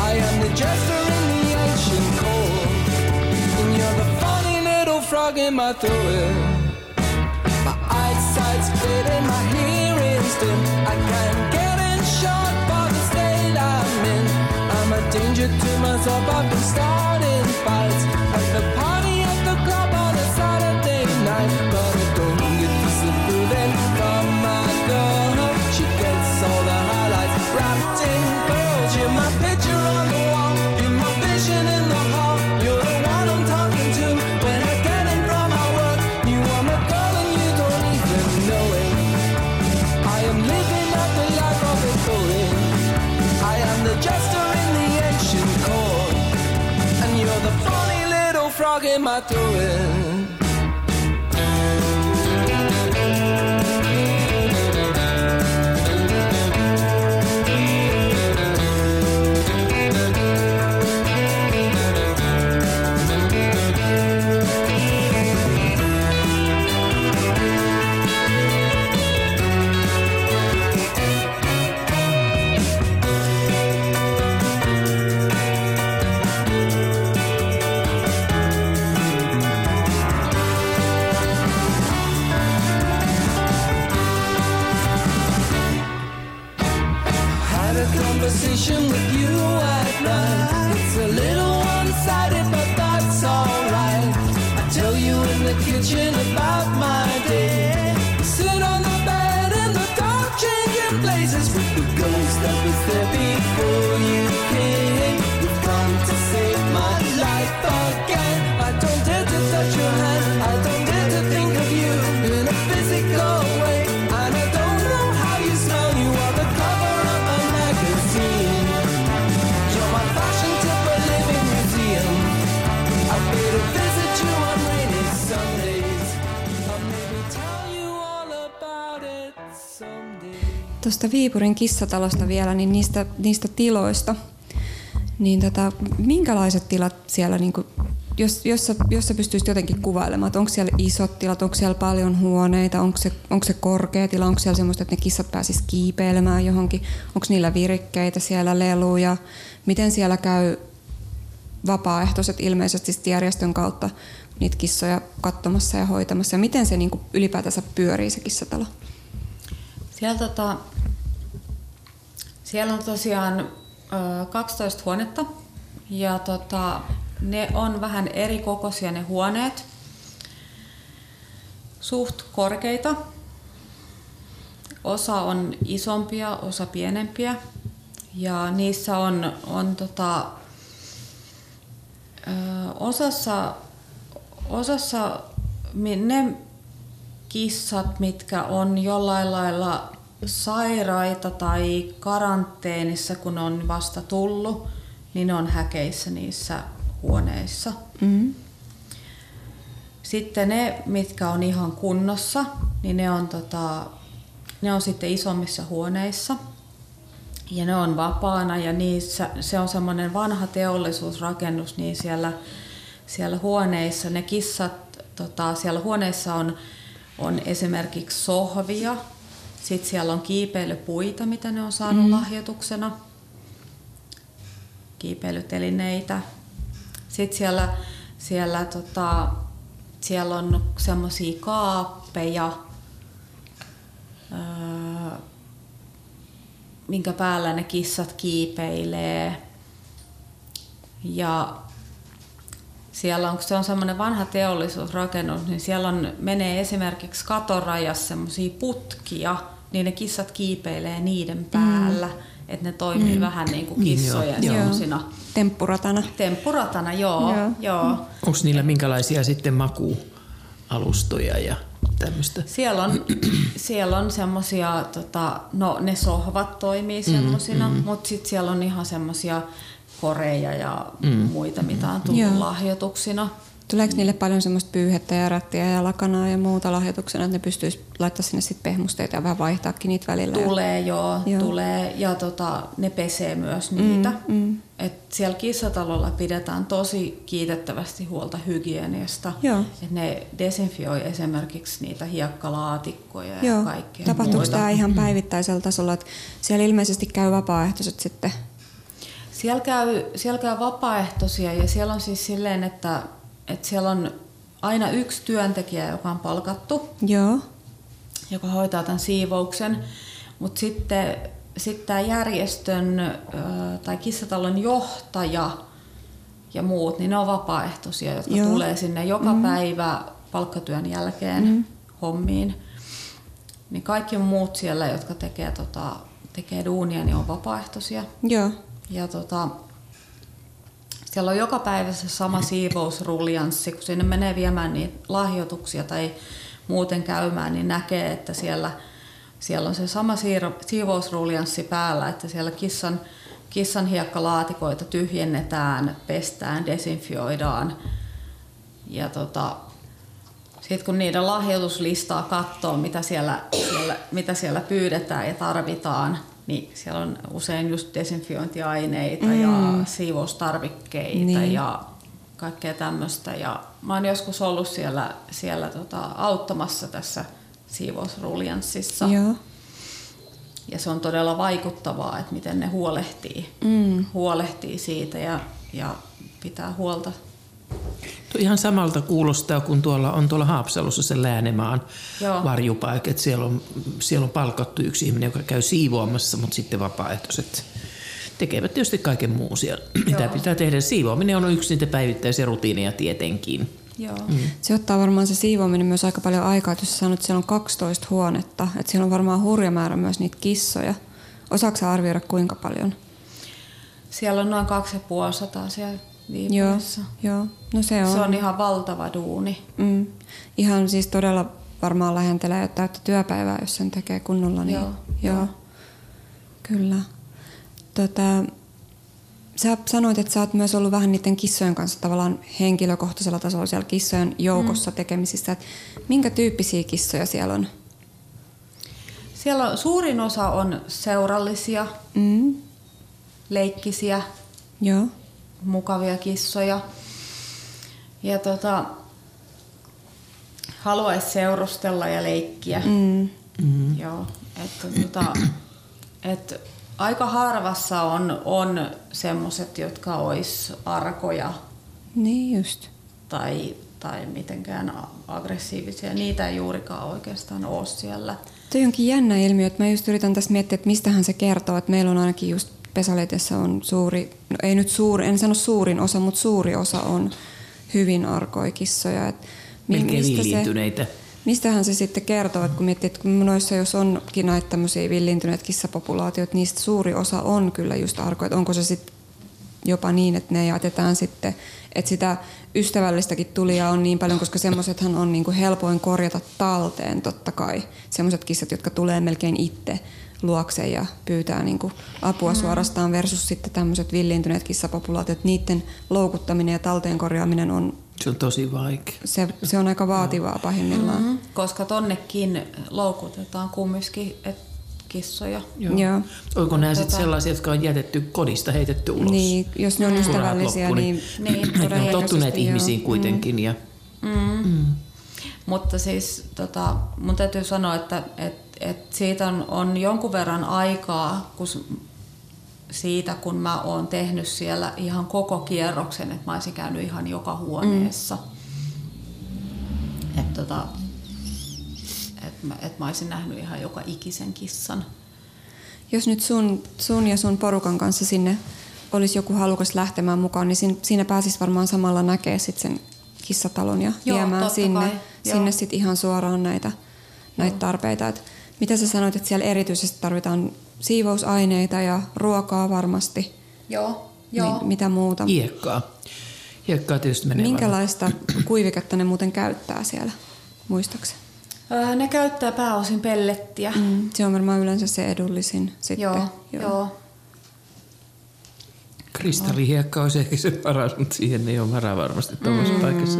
I am the jester in the ancient cold And you're the funny little frog in my throat. My eyesight's fading, my danger to myself, I've been starting. bateau Viipurin kissatalosta vielä, niin niistä, niistä tiloista, niin tota, minkälaiset tilat siellä, niin kuin, jos, jos, sä, jos sä pystyisit jotenkin kuvailemaan, että onko siellä isot tilat, onko siellä paljon huoneita, onko se, onko se korkea tila, onko siellä semmoista, että ne kissat pääsis kiipeilemään johonkin, onko niillä virikkeitä siellä, leluja, miten siellä käy vapaaehtoiset ilmeisesti järjestön kautta niitä kissoja katsomassa ja hoitamassa ja miten se niin kuin ylipäätänsä pyörii se kissatalo? Siellä, tota, siellä on tosiaan ö, 12 huonetta ja tota, ne on vähän eri kokoisia ne huoneet. Suht korkeita. Osa on isompia, osa pienempiä. Ja niissä on, on tota, ö, osassa, osassa ne kissat, mitkä on jollain lailla sairaita tai karanteenissa, kun on vasta tullut, niin ne on häkeissä niissä huoneissa. Mm. Sitten ne, mitkä on ihan kunnossa, niin ne on, tota, ne on sitten isommissa huoneissa. Ja ne on vapaana ja niissä, se on semmoinen vanha teollisuusrakennus, niin siellä, siellä huoneissa ne kissat, tota, siellä huoneissa on, on esimerkiksi sohvia, sitten siellä on kiipeilypuita, mitä ne on saanut mm. lahjoituksena, kiipeilytelineitä. Sitten siellä, siellä, tota, siellä on semmoisia kaappeja, öö, minkä päällä ne kissat kiipeilee. Ja siellä on, kun se on semmoinen vanha teollisuusrakennus, niin siellä on, menee esimerkiksi katorajassa semmoisia putkia, niin ne kissat kiipeilee niiden päällä. Mm. Että ne toimii mm. vähän niin kuin kissojen Joo, joo. semmoisina Temppuratana. temppuratana, joo. Joo. joo. Onko niillä minkälaisia sitten makualustoja ja tämmöistä? Siellä on, [clears throat] siellä on semmosia, tota, no ne sohvat toimii semmosina, mm, mm. mutta sitten siellä on ihan semmosia koreja ja mm. muita, mitä on tullut Joo. lahjoituksina. Tuleeko niille paljon semmoista pyyhettä ja rättiä ja lakanaa ja muuta lahjoituksena, että ne pystyisi laittaa sinne sit pehmusteita ja vähän vaihtaakin niitä välillä? ja- Tulee joo, Joo. joo. tulee ja tota, ne pesee myös niitä. Mm, mm. Et siellä kissatalolla pidetään tosi kiitettävästi huolta hygieniasta. Joo. Et ne desinfioi esimerkiksi niitä hiekkalaatikkoja Joo. ja kaikkea Tapahtuuko muuta. tämä ihan päivittäisellä tasolla, että siellä ilmeisesti käy vapaaehtoiset sitten? Siellä käy, siellä käy vapaaehtoisia ja siellä on siis silleen, että, että siellä on aina yksi työntekijä, joka on palkattu, Joo. joka hoitaa tämän siivouksen. Mutta sitten sitten tämä järjestön ö, tai kissatalon johtaja ja muut, niin ne on vapaaehtoisia, jotka Joo. tulee sinne joka mm. päivä palkkatyön jälkeen mm. hommiin. Niin kaikki muut siellä, jotka tekee, tota, tekee duunia, niin on vapaaehtoisia. Joo. Ja tota, siellä on joka päivä se sama siivousruljanssi, kun sinne menee viemään niitä lahjoituksia tai muuten käymään, niin näkee, että siellä, siellä on se sama siiro- siivousruljanssi päällä, että siellä kissan, kissan hiekkalaatikoita tyhjennetään, pestään, desinfioidaan. Ja tota, sitten kun niiden lahjoituslistaa katsoo, mitä siellä, siellä, mitä siellä pyydetään ja tarvitaan, niin siellä on usein just desinfiointiaineita mm. ja siivoustarvikkeita Niin. ja kaikkea tämmöistä. Ja mä oon joskus ollut siellä, siellä tota, auttamassa tässä siivousruljanssissa. Joo. Ja se on todella vaikuttavaa, että miten ne huolehtii, Mm. huolehtii siitä ja, ja pitää huolta ihan samalta kuulostaa, kun tuolla on tuolla Haapsalussa se Läänemaan Joo. varjupaikka. että Siellä on, siellä on palkattu yksi ihminen, joka käy siivoamassa, mutta sitten vapaaehtoiset tekevät tietysti kaiken muun siellä, [clears throat] mitä pitää tehdä. Siivoaminen on yksi niitä päivittäisiä rutiineja tietenkin. Joo. Mm. Se ottaa varmaan se siivoaminen myös aika paljon aikaa, että jos sä sanot, että siellä on 12 huonetta, että siellä on varmaan hurja määrä myös niitä kissoja. Osaatko sä arvioida kuinka paljon? Siellä on noin 250 siellä Joo, Viipurissa. joo. No se on. Se on ihan valtava duuni. Mm. Ihan siis todella varmaan lähentelee jo täyttä työpäivää, jos sen tekee kunnolla. Niin, Joo, joo. joo. Kyllä. Tota, sä sanoit, että sä oot myös ollut vähän niiden kissojen kanssa tavallaan henkilökohtaisella tasolla siellä kissojen joukossa mm. tekemisissä. Et minkä tyyppisiä kissoja siellä on? Siellä on, suurin osa on seurallisia, Mm. leikkisiä, Joo. Mukavia kissoja. Ja tota, haluaisi seurustella ja leikkiä. Mm. Mm. Joo, että tota, et aika harvassa on, on semmoset, jotka ois arkoja Niin just. tai, tai mitenkään aggressiivisia. Niitä ei juurikaan oikeastaan ole siellä. Toi onkin jännä ilmiö, että mä just yritän tässä miettiä, että mistähän se kertoo, että meillä on ainakin just Pesaleitessa on suuri, no ei nyt suuri, en sano suurin osa, mutta suuri osa on hyvin arkoja kissoja. Et mi- mistä se-. Mistähän se sitten kertoo, että kun miettii, että kun noissa jos onkin näitä tämmöisiä villiintyneitä kissapopulaatioita, niistä suuri osa on kyllä just arkoja. Onko se sitten jopa niin, että ne jätetään sitten, että sitä ystävällistäkin tulijaa on niin paljon, koska semmoisethan on niinku helpoin korjata talteen totta kai. Semmoiset kissat, jotka tulee melkein itse luokse ja pyytää niinku apua mm. suorastaan versus sitten tämmöiset villiintyneet kissapopulaatiot. Niiden loukuttaminen ja talteen korjaaminen on, Se on tosi vaikea. se, se on aika vaativaa pahimmillaan. Mm. Koska tonnekin loukutetaan kumminkin et kissoja. Joo. Joo. Onko nämä sitten Tota- sellaisia, jotka on jätetty kodista, heitetty ulos? Niin, jos ne on rahat ystävällisiä, loppu, niin, Niin, [clears throat] ne on tottuneet joo. ihmisiin kuitenkin. Ja, Mm. Mutta siis tota, mun täytyy sanoa, että et, et siitä on, on jonkun verran aikaa kun, siitä, kun mä oon tehnyt siellä ihan koko kierroksen, että mä olisin käynyt ihan joka huoneessa. Mm. Että tota, et mä, et mä olisin nähnyt ihan joka ikisen kissan. Jos nyt sun, sun ja sun porukan kanssa sinne olisi joku halukas lähtemään mukaan, niin siinä pääsisi varmaan samalla näkee sit sen kissatalon ja Joo, viemään sinne, kai, joo. sinne sit ihan suoraan näitä, näitä tarpeita. Et mitä sä sanoit, että siellä erityisesti tarvitaan siivousaineita ja ruokaa varmasti? Joo, Mi- mitä muuta? hiekkaa. Hiekkaa tietysti menee varmaan. Minkälaista [clears throat] kuiviketta ne muuten käyttää siellä, muistaakseni? Öö, ne käyttää pääosin pellettiä. Mm, se on varmaan yleensä se edullisin sitten. Joo, joo. Kristallihiekka olisi ehkä se paras, mutta siihen ei ole varaa varmasti tuollaisessa mm. paikassa.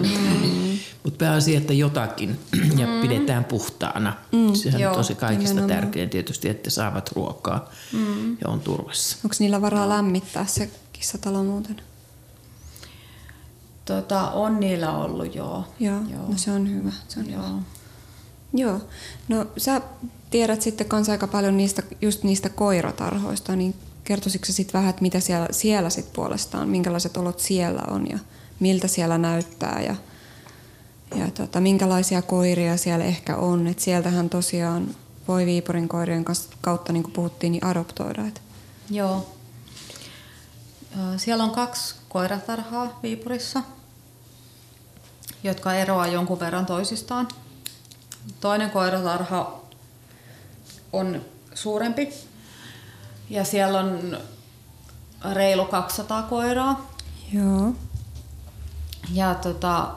Mutta pääasia, että jotakin ja pidetään puhtaana. Mm. Sehän Joo, on tosi kaikista nimenomaan. tärkein tietysti, että saavat ruokaa mm. ja on turvassa. Onko niillä varaa lämmittää se kissatalo muuten? Tota, on niillä ollut, joo. Joo, joo. no se on hyvä. Se on hyvä. joo. Joo. No sä tiedät sitten kanssa aika paljon niistä, just niistä koiratarhoista, niin kertoisitko sä sit vähän, että mitä siellä, siellä sit puolestaan, minkälaiset olot siellä on ja miltä siellä näyttää ja, ja tota, minkälaisia koiria siellä ehkä on. Et sieltähän tosiaan voi Viipurin koirien kautta, niin kuin puhuttiin, niin adoptoida. Et Joo. Siellä on kaksi koiratarhaa Viipurissa, jotka eroaa jonkun verran toisistaan. Toinen koiratarha on suurempi ja siellä on reilu 200 koiraa. Joo. Ja tota,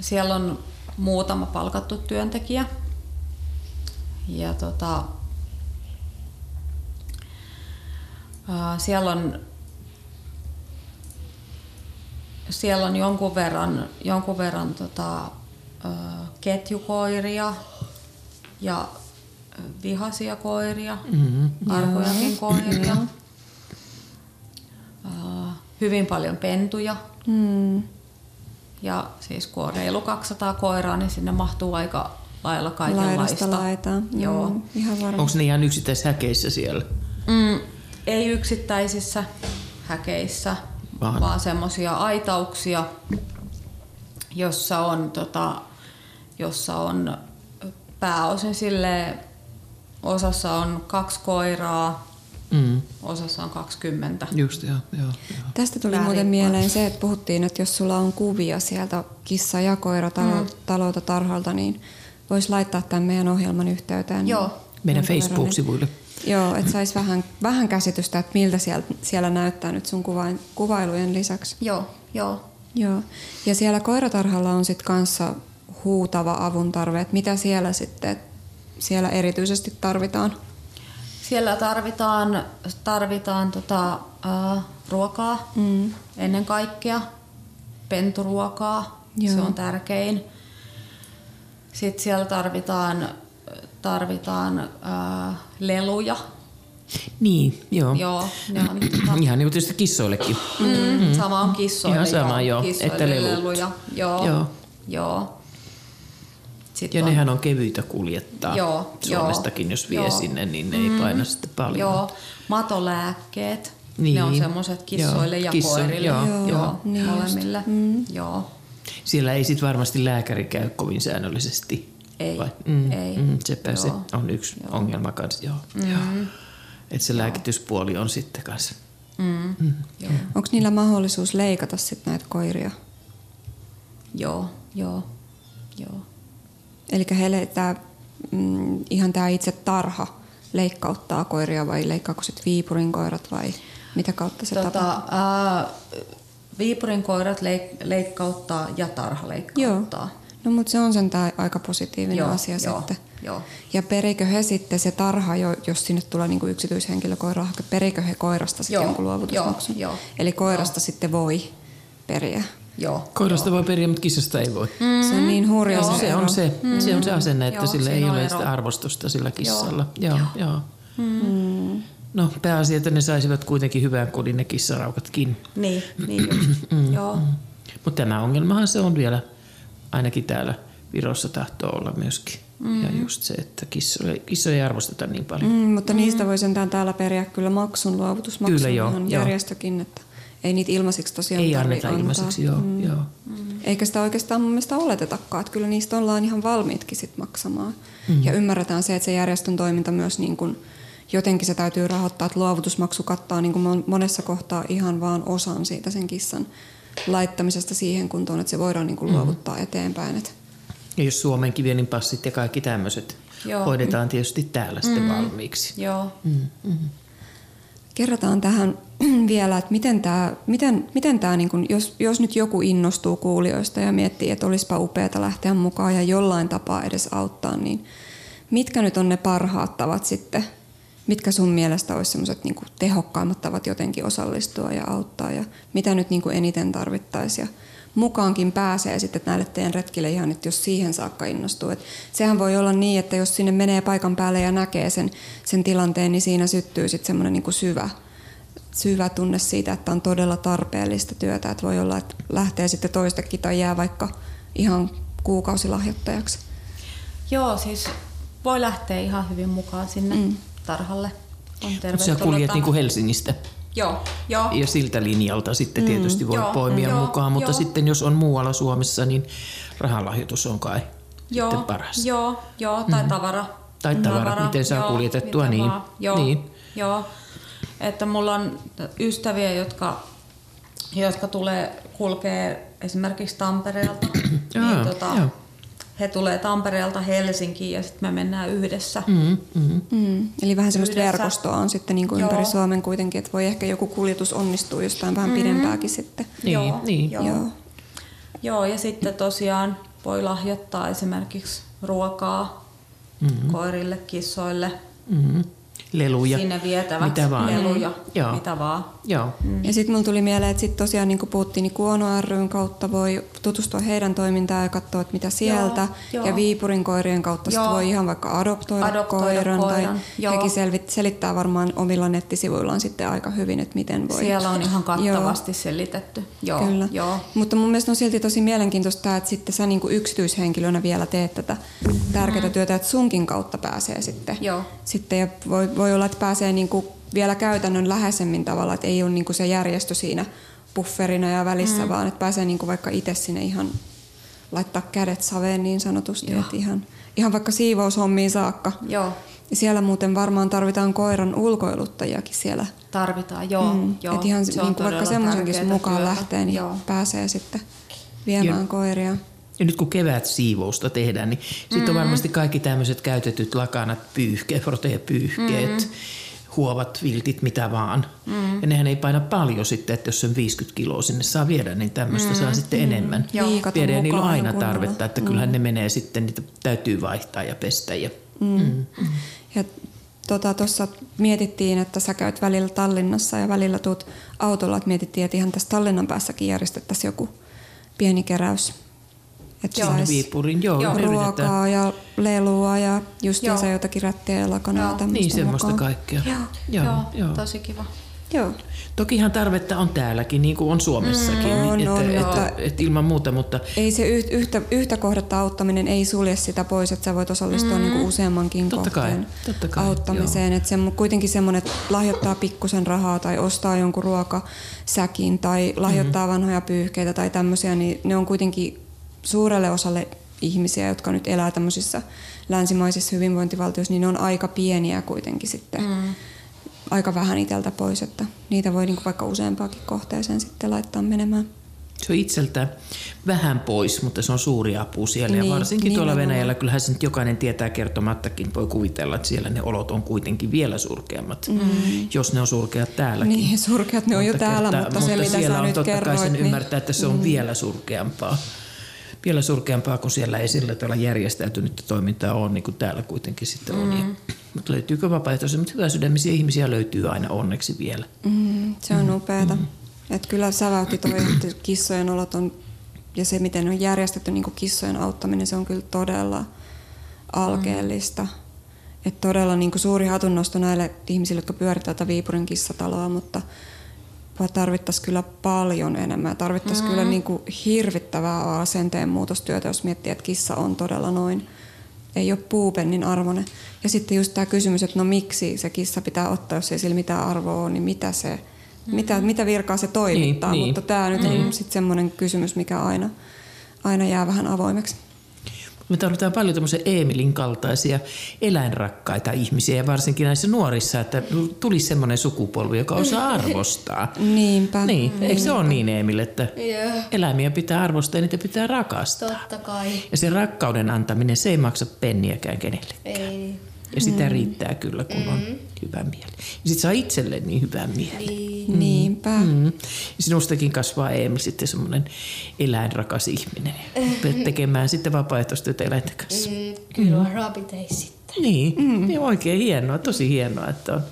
siellä on muutama palkattu työntekijä. Ja tota, ää, siellä on siellä on jonkun verran, jonkun verran tota, ää, ketjukoiria ja vihaisia koiria, mm-hmm. arkojakin koiria. [clears throat] Ää, hyvin paljon pentuja. Mm. Ja siis kun on reilu 200 koiraa, niin sinne mahtuu aika lailla kaikenlaista. Laidasta laitaan. Joo. Mm, ihan varmasti. Onko ne ihan yksittäishäkeissä siellä? Mm, ei yksittäisissä häkeissä, Vaan- vaan, vaan semmoisia aitauksia, jossa on, tota, jossa on pääosin sille osassa on kaksi koiraa, Mm, osassa on 20. just joo, joo, joo. Tästä tuli Vähän muuten mieleen se, että puhuttiin, että jos sulla on kuvia sieltä kissa- ja koiratalolta tarholta, niin voisi laittaa tämän meidän ohjelman yhteyteen. Joo. Meidän Facebook-sivuille. Joo, että saisi vähän, vähän käsitystä, että miltä siellä, siellä näyttää nyt sun kuvain, kuvailujen lisäksi. Joo, joo. Joo. Ja siellä koiratarhalla on sitten kanssa huutava avun tarve, että mitä siellä sitten siellä erityisesti tarvitaan. Siellä tarvitaan, tarvitaan tota, äh, ruokaa Mm. ennen kaikkea, penturuokaa, Joo. se on tärkein. Sitten siellä tarvitaan, tarvitaan äh, leluja. Niin, joo. Joo, ne on tota, [clears throat] Ihan niin kuin tietysti kissoillekin. mm, sama on kissoille. Ihan sama, joo, kissoille että lelut. leluja. Joo, Joo. joo. Sitten Ja on- nehän on kevyitä kuljettaa Joo, Suomestakin, joo, jos vie joo. sinne, niin ne ei paina sitten paljon. Joo, matolääkkeet. Niin. Ne on semmoiset kissoille Joo, ja kisso- koirille. joo, joo, joo. Niin molemmille. Mm. Joo. Siellä ei sitten varmasti lääkäri käy kovin säännöllisesti. Ei, Mm, ei. Mm, sepä se Joo. on yksi Joo. ongelma kanssa. Joo. Mm. Joo. Että se lääkityspuoli on sitten kanssa. Mm. Mm. Joo. Onko niillä mahdollisuus leikata sitten näitä koiria? Joo, joo, joo. Eli heille tää, mm, ihan tämä itse tarha leikkauttaa koiria vai leikkaako sitten Viipurin koirat vai mitä kautta se Tota, tapahtuu? ää, Viipurin koirat leik- leikkauttaa ja tarha Joo. leikkauttaa. No mutta se on sen aika positiivinen Joo, asia joo, sitten. joo. Ja perikö he sitten se tarha, jo, jos sinne tulee niinku yksityishenkilökoira, perikö he koirasta sitten Joo, jonkun luovutusmaksun? joo, joo. Eli koirasta sitten voi periä. Joo. Koirasta voi periä, mutta kissasta ei voi. Mm. Se on niin hurja Joo, se ero. on se, mm. se on se asenne, että Joo, sillä ei ole ero. sitä arvostusta sillä kissalla. Joo, joo. joo. Mm. No pääasia, että ne saisivat kuitenkin hyvän kodin ne kissaraukatkin. Niin, niin just. Mm. Joo. Mutta tämä ongelmahan se on vielä, ainakin täällä Virossa tahtoo olla myöskin. Mm. Ja just se, että kissoja, kissoja ei arvosteta niin paljon. Mm, mutta niistä voi sentään täällä periä kyllä maksun, luovutusmaksun Kyllä, joo, ihan joo. järjestökin, että ei niitä ilmaiseksi tosiaan Ei anneta antaa. ilmaiseksi, joo. Mm. joo. Eikä sitä oikeastaan mun mielestä oletetakaan, että kyllä niistä ollaan ihan valmiitkin sit maksamaan. Mm. Ja ymmärretään se, että se järjestön toiminta myös niin kuin, jotenkin se täytyy rahoittaa, että luovutusmaksu kattaa niin kuin mon- monessa kohtaa ihan vaan osan siitä sen kissan laittamisesta siihen kuntoon, että se voidaan niin kuin luovuttaa eteenpäin. Et Ja jos Suomen kivenin passit ja kaikki tämmöiset hoidetaan tietysti täällä sitten valmiiksi. Joo. Kerrotaan tähän [clears throat] vielä, että miten tämä, miten, miten tämä niin kun, jos, jos nyt joku innostuu kuulijoista ja miettii, että olisipa upeata lähteä mukaan ja jollain tapaa edes auttaa, niin mitkä nyt on ne parhaat tavat sitten, mitkä sun mielestä olisi semmoiset niin tehokkaimmat tavat jotenkin osallistua ja auttaa ja mitä nyt niin kuin eniten tarvittaisiin mukaankin pääsee sitten näille teidän retkille ihan, että jos siihen saakka innostuu. Et sehän voi olla niin, että jos sinne menee paikan päälle ja näkee sen, sen tilanteen, niin siinä syttyy sitten semmoinen niin syvä, syvä tunne siitä, että on todella tarpeellista työtä. Että voi olla, että lähtee sitten toistakin tai jää vaikka ihan kuukausilahjoittajaksi. Joo, siis voi lähteä ihan hyvin mukaan sinne mm. tarhalle. On Mutta sä kuljet niin kuin Helsingistä Joo, joo. ja siltä linjalta sitten tietysti voi Joo, poimia joo, mukaan, mutta joo. sitten jos on muualla Suomessa, niin rahalahjoitus on kai joo, sitten paras. Joo, joo tai mm-hmm. tavara, Tai tavarat, miten saa joo, kuljetettua, mitä niin. vaan. Joo, niin. joo. Että mulla on ystäviä, jotka, jotka tulee, kulkee esimerkiksi Tampereelta. Niin, tota, joo. He tulee Tampereelta Helsinkiin ja sitten me mennään yhdessä. Mm, mm. Mm. Eli vähän semmoista Yhdessä. verkostoa on sitten niin kuin Joo. ympäri Suomen kuitenkin, että voi ehkä joku kuljetus onnistuu jostain vähän pidempääkin sitten. Niin, Joo, niin. Joo. Joo. Joo, ja sitten tosiaan voi lahjoittaa esimerkiksi ruokaa mm-hmm. koirille, kissoille, Mm. Leluja. sinne vietäväksi. Mitä vaan. Leluja, Joo. mitä vaan. Joo. Ja sitten mulla tuli mieleen, että sitten tosiaan niin kuin puhuttiin, niin Kuono ryn kautta voi tutustua heidän toimintaan ja katsoa, että mitä sieltä. joo. Ja Viipurin koirien kautta sit Joo. voi ihan vaikka adoptoida, Adoptoida koiran. koiran, Tai joo. hekin selvit, selittää varmaan omilla nettisivuillaan sitten aika hyvin, että miten voi. Siellä on ihan kattavasti selitetty. Joo, Kyllä. joo. Mutta mun mielestä on silti tosi mielenkiintoista, että sitten sä niin kuin yksityishenkilönä vielä teet tätä tärkeää työtä, että sunkin kautta pääsee sitten. Mm. Joo. sitten ja voi, voi olla, että pääsee niin kuin vielä käytännön läheisemmin tavalla, että ei ole niin kuin se järjestö siinä bufferina ja välissä, mm. vaan että pääsee niin kuin vaikka itse sinne ihan laittaa kädet saveen niin sanotusti, Joo. että ihan, ihan vaikka siivoushommiin saakka. Joo, Ja siellä muuten varmaan tarvitaan koiran ulkoiluttajiakin siellä. tarvitaan. Joo, Mm. joo. että ihan se niin kuin vaikka semmoisenkin mukaan työtä. lähtee, niin Joo. pääsee sitten viemään Ja- koiria. Ja nyt kun kevät siivousta tehdään, niin sitten Mm-hmm. on varmasti kaikki tämmöiset käytetyt lakanat, pyyhkeet, proteiipyyhkeet, Mm-hmm. huovat, viltit, mitä vaan. Mm. Ja nehän ei paina paljon sitten, että jos on 50 kiloa sinne saa viedä, niin tämmöistä saa sitten enemmän Mm-hmm. Joo. Viikata viedä. Ja niillä on aina kunnolla. tarvetta, että kyllähän ne menee sitten, niitä täytyy vaihtaa ja pestä. Ja, Ja tuossa tota, mietittiin, että sä käyt välillä Tallinnassa ja välillä tuut autolla, että mietittiin, että ihan tässä Tallinnan päässäkin järjestettäisiin joku pieni keräys. Että sais Viipuriin, joo, Joo. ruokaa ja lelua ja justiinsa Joo. jotakin rättiä ja lakanaa ja Joo. tämmöistä Niin, semmoista mukaan. kaikkea. Joo. Joo, Joo, joo. tosi kiva. Joo. Tokihan tarvetta on täälläkin, niin kuin on Suomessakin, Mm, on, niin, on, että, joo. että, että, ilman muuta, mutta Ei se yht- yhtä, yhtä kohdetta auttaminen ei sulje sitä pois, että sä voit osallistua mm. niinku useammankin Totta kai, kohteen totta kai, auttamiseen. Että se kuitenkin semmoinen, että lahjoittaa pikkusen rahaa tai ostaa jonkun ruokasäkin tai lahjoittaa mm. vanhoja pyyhkeitä tai tämmöisiä, niin ne on kuitenkin suurelle osalle ihmisiä, jotka nyt elää tämmöisissä länsimaisissa hyvinvointivaltioissa, niin ne on aika pieniä kuitenkin sitten. Mm. Aika vähän itseltä pois, että niitä voi niinku vaikka useampaakin kohteeseen sitten laittaa menemään. se on itseltä vähän pois, mutta se on suuri apu siellä. Niin, ja varsinkin tuolla nimenomaan. Venäjällä, kyllähän se nyt jokainen tietää kertomattakin, voi kuvitella, että siellä ne olot on kuitenkin vielä surkeammat, mm. jos ne on surkeat täälläkin. Niin, surkeat ne on jo Monta täällä, kertaa, mutta se, mitä siellä sä on nyt totta kai kerroit, sen niin- ymmärtää, että se on vielä surkeampaa. Vielä surkeampaa, kun siellä ei sillä tavalla järjestäytynyttä toimintaa ole, niin kuin täällä kuitenkin sitten on. Ja, mutta löytyykö vapaaehtoisia, mutta hyvä sydämisiä ihmisiä löytyy aina onneksi vielä. Mm, se on upeata. Mm. Et kyllä säväytti toi, että kissojen olot on, ja se miten on järjestetty niin kissojen auttaminen, se on kyllä todella alkeellista. Mm. Et todella niin suuri hatunnosto näille ihmisille, jotka pyörittävät tätä Viipurin kissataloa, mutta tarvittaisiin kyllä paljon enemmän. Tarvittaisiin mm. kyllä niin kuin hirvittävää asenteen muutostyötä, jos miettii, että kissa on todella noin. Ei ole puupennin arvoinen. Ja sitten just tämä kysymys, että no miksi se kissa pitää ottaa, jos ei sillä mitään arvoa ole, niin mitä se, mm. mitä, mitä virkaa se toimittaa. Niin, niin. Mutta tämä nyt on sitten semmoinen kysymys, mikä aina, aina jää vähän avoimeksi. Me tarvitaan paljon tämmöisiä Emilin kaltaisia eläinrakkaita ihmisiä ja varsinkin näissä nuorissa, että tulisi semmoinen sukupolvi, joka osaa arvostaa. Niinpä. Niin, eikö se ole niin Emil, että Joo. eläimiä pitää arvostaa ja niitä pitää rakastaa. Totta kai. Ja se rakkauden antaminen, se ei maksa penniäkään kenelle. Ei. Ja sitä riittää kyllä, kun on hyvä mieli. Ja sit saa itselle niin hyvää mieli. Niin. Niinpä. Mm. Ja sinustakin kasvaa Emil sitten semmoinen eläinrakas ihminen. [laughs] Rupeat tekemään sitten vapaaehtoistyötä eläinten kanssa. Mm, kyllä varmaan pitäisi sitten. Niin, mm. niin oikein hienoa, tosi hienoa, että on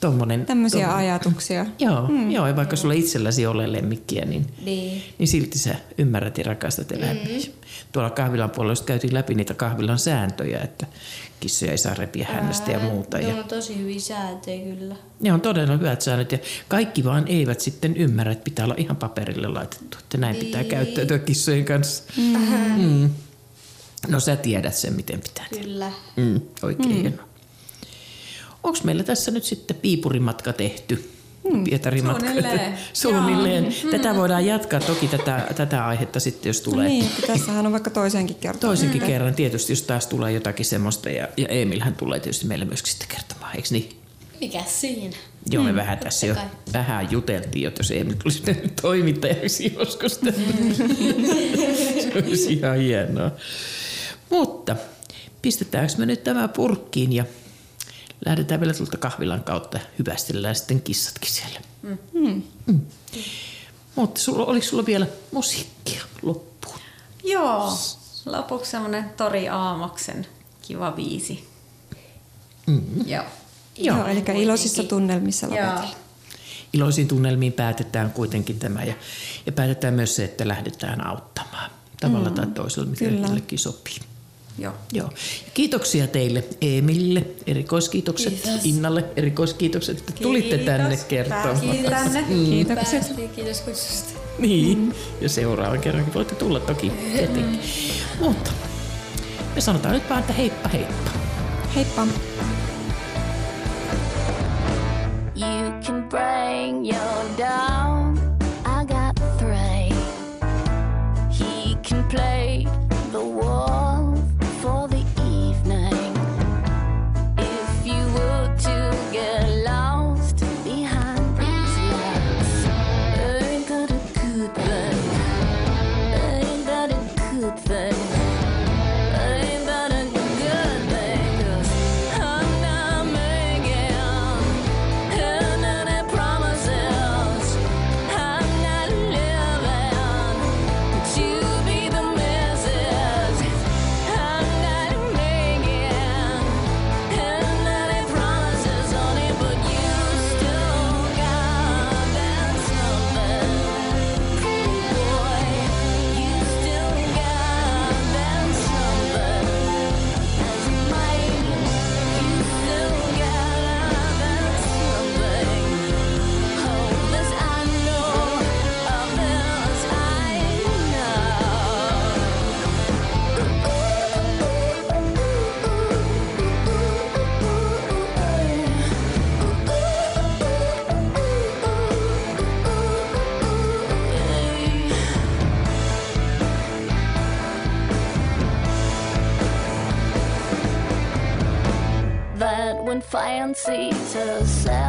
tommonen... Tämmöisiä tommonen- ajatuksia. Joo, mm. joo, ja vaikka sulla itselläsi ole lemmikkiä, niin, Niin. niin silti sä ymmärrät ja rakastat eläimiä. Mm. Tuolla kahvilan puolella just käytiin läpi niitä kahvilan sääntöjä, että kissoja ei saa repiä hännästä ja muuta. Ne Ja on tosi hyviä sääntöjä kyllä. ne on todella hyvät säännöt ja kaikki vaan eivät sitten ymmärrä, että pitää olla ihan paperille laitettu, että näin pitää käyttäytyä kissojen kanssa. Mm. No sä tiedät sen, miten pitää. Kyllä. Mm, oikein mm. hienoa. Onko meillä tässä nyt sitten piipurimatka tehty? Pietarin matka. suunnilleen. [laughs] Suunnilleen. [laughs] Tätä voidaan jatkaa toki tätä, tätä aihetta sitten, jos No tulee niin, kun tässähän on vaikka toisenkin kertaa. toisenkin kerran. Tietysti jos taas tulee jotakin semmoista ja, ja Emilhän tulee tietysti meille myöskin sitten kertomaan, eikö niin? Mikä siinä? Joo, me vähän tässä jo kai. vähän juteltiin, että jos Emil tulisi toimittajaksi joskus [laughs] tänne. Se olisi ihan hienoa. Mutta pistetäänkö me nyt tämä purkkiin ja lähdetään vielä tuolta kahvilan kautta ja hyvästellään sitten kissatkin siellä. Mm. Mutta sulla, oliko sulla vielä musiikkia loppuun? Joo, lopuksi semmonen Tori Aamaksen kiva biisi. Mm. Joo. Joo, eli iloisissa tunnelmissa Joo. lopetella. Iloisiin tunnelmiin päätetään kuitenkin tämä ja, ja päätetään myös se, että lähdetään auttamaan tavalla mm, tai toisella, mikä kyllä. jollekin sopii. Joo. Joo. Kiitoksia teille Emilille, erikoiskiitokset Kiitos. Innalle, erikoiskiitokset, että tulitte Kiitos. tänne kertomaan. Päästiin tänne. Kiitokset. Päästiin, kiitos kutsusta. Niin, ja seuraavan kerrankin voitte tulla toki tietenkin. Mutta me sanotaan nyt vaan, että heippa heippa. Heippa. You can so sad.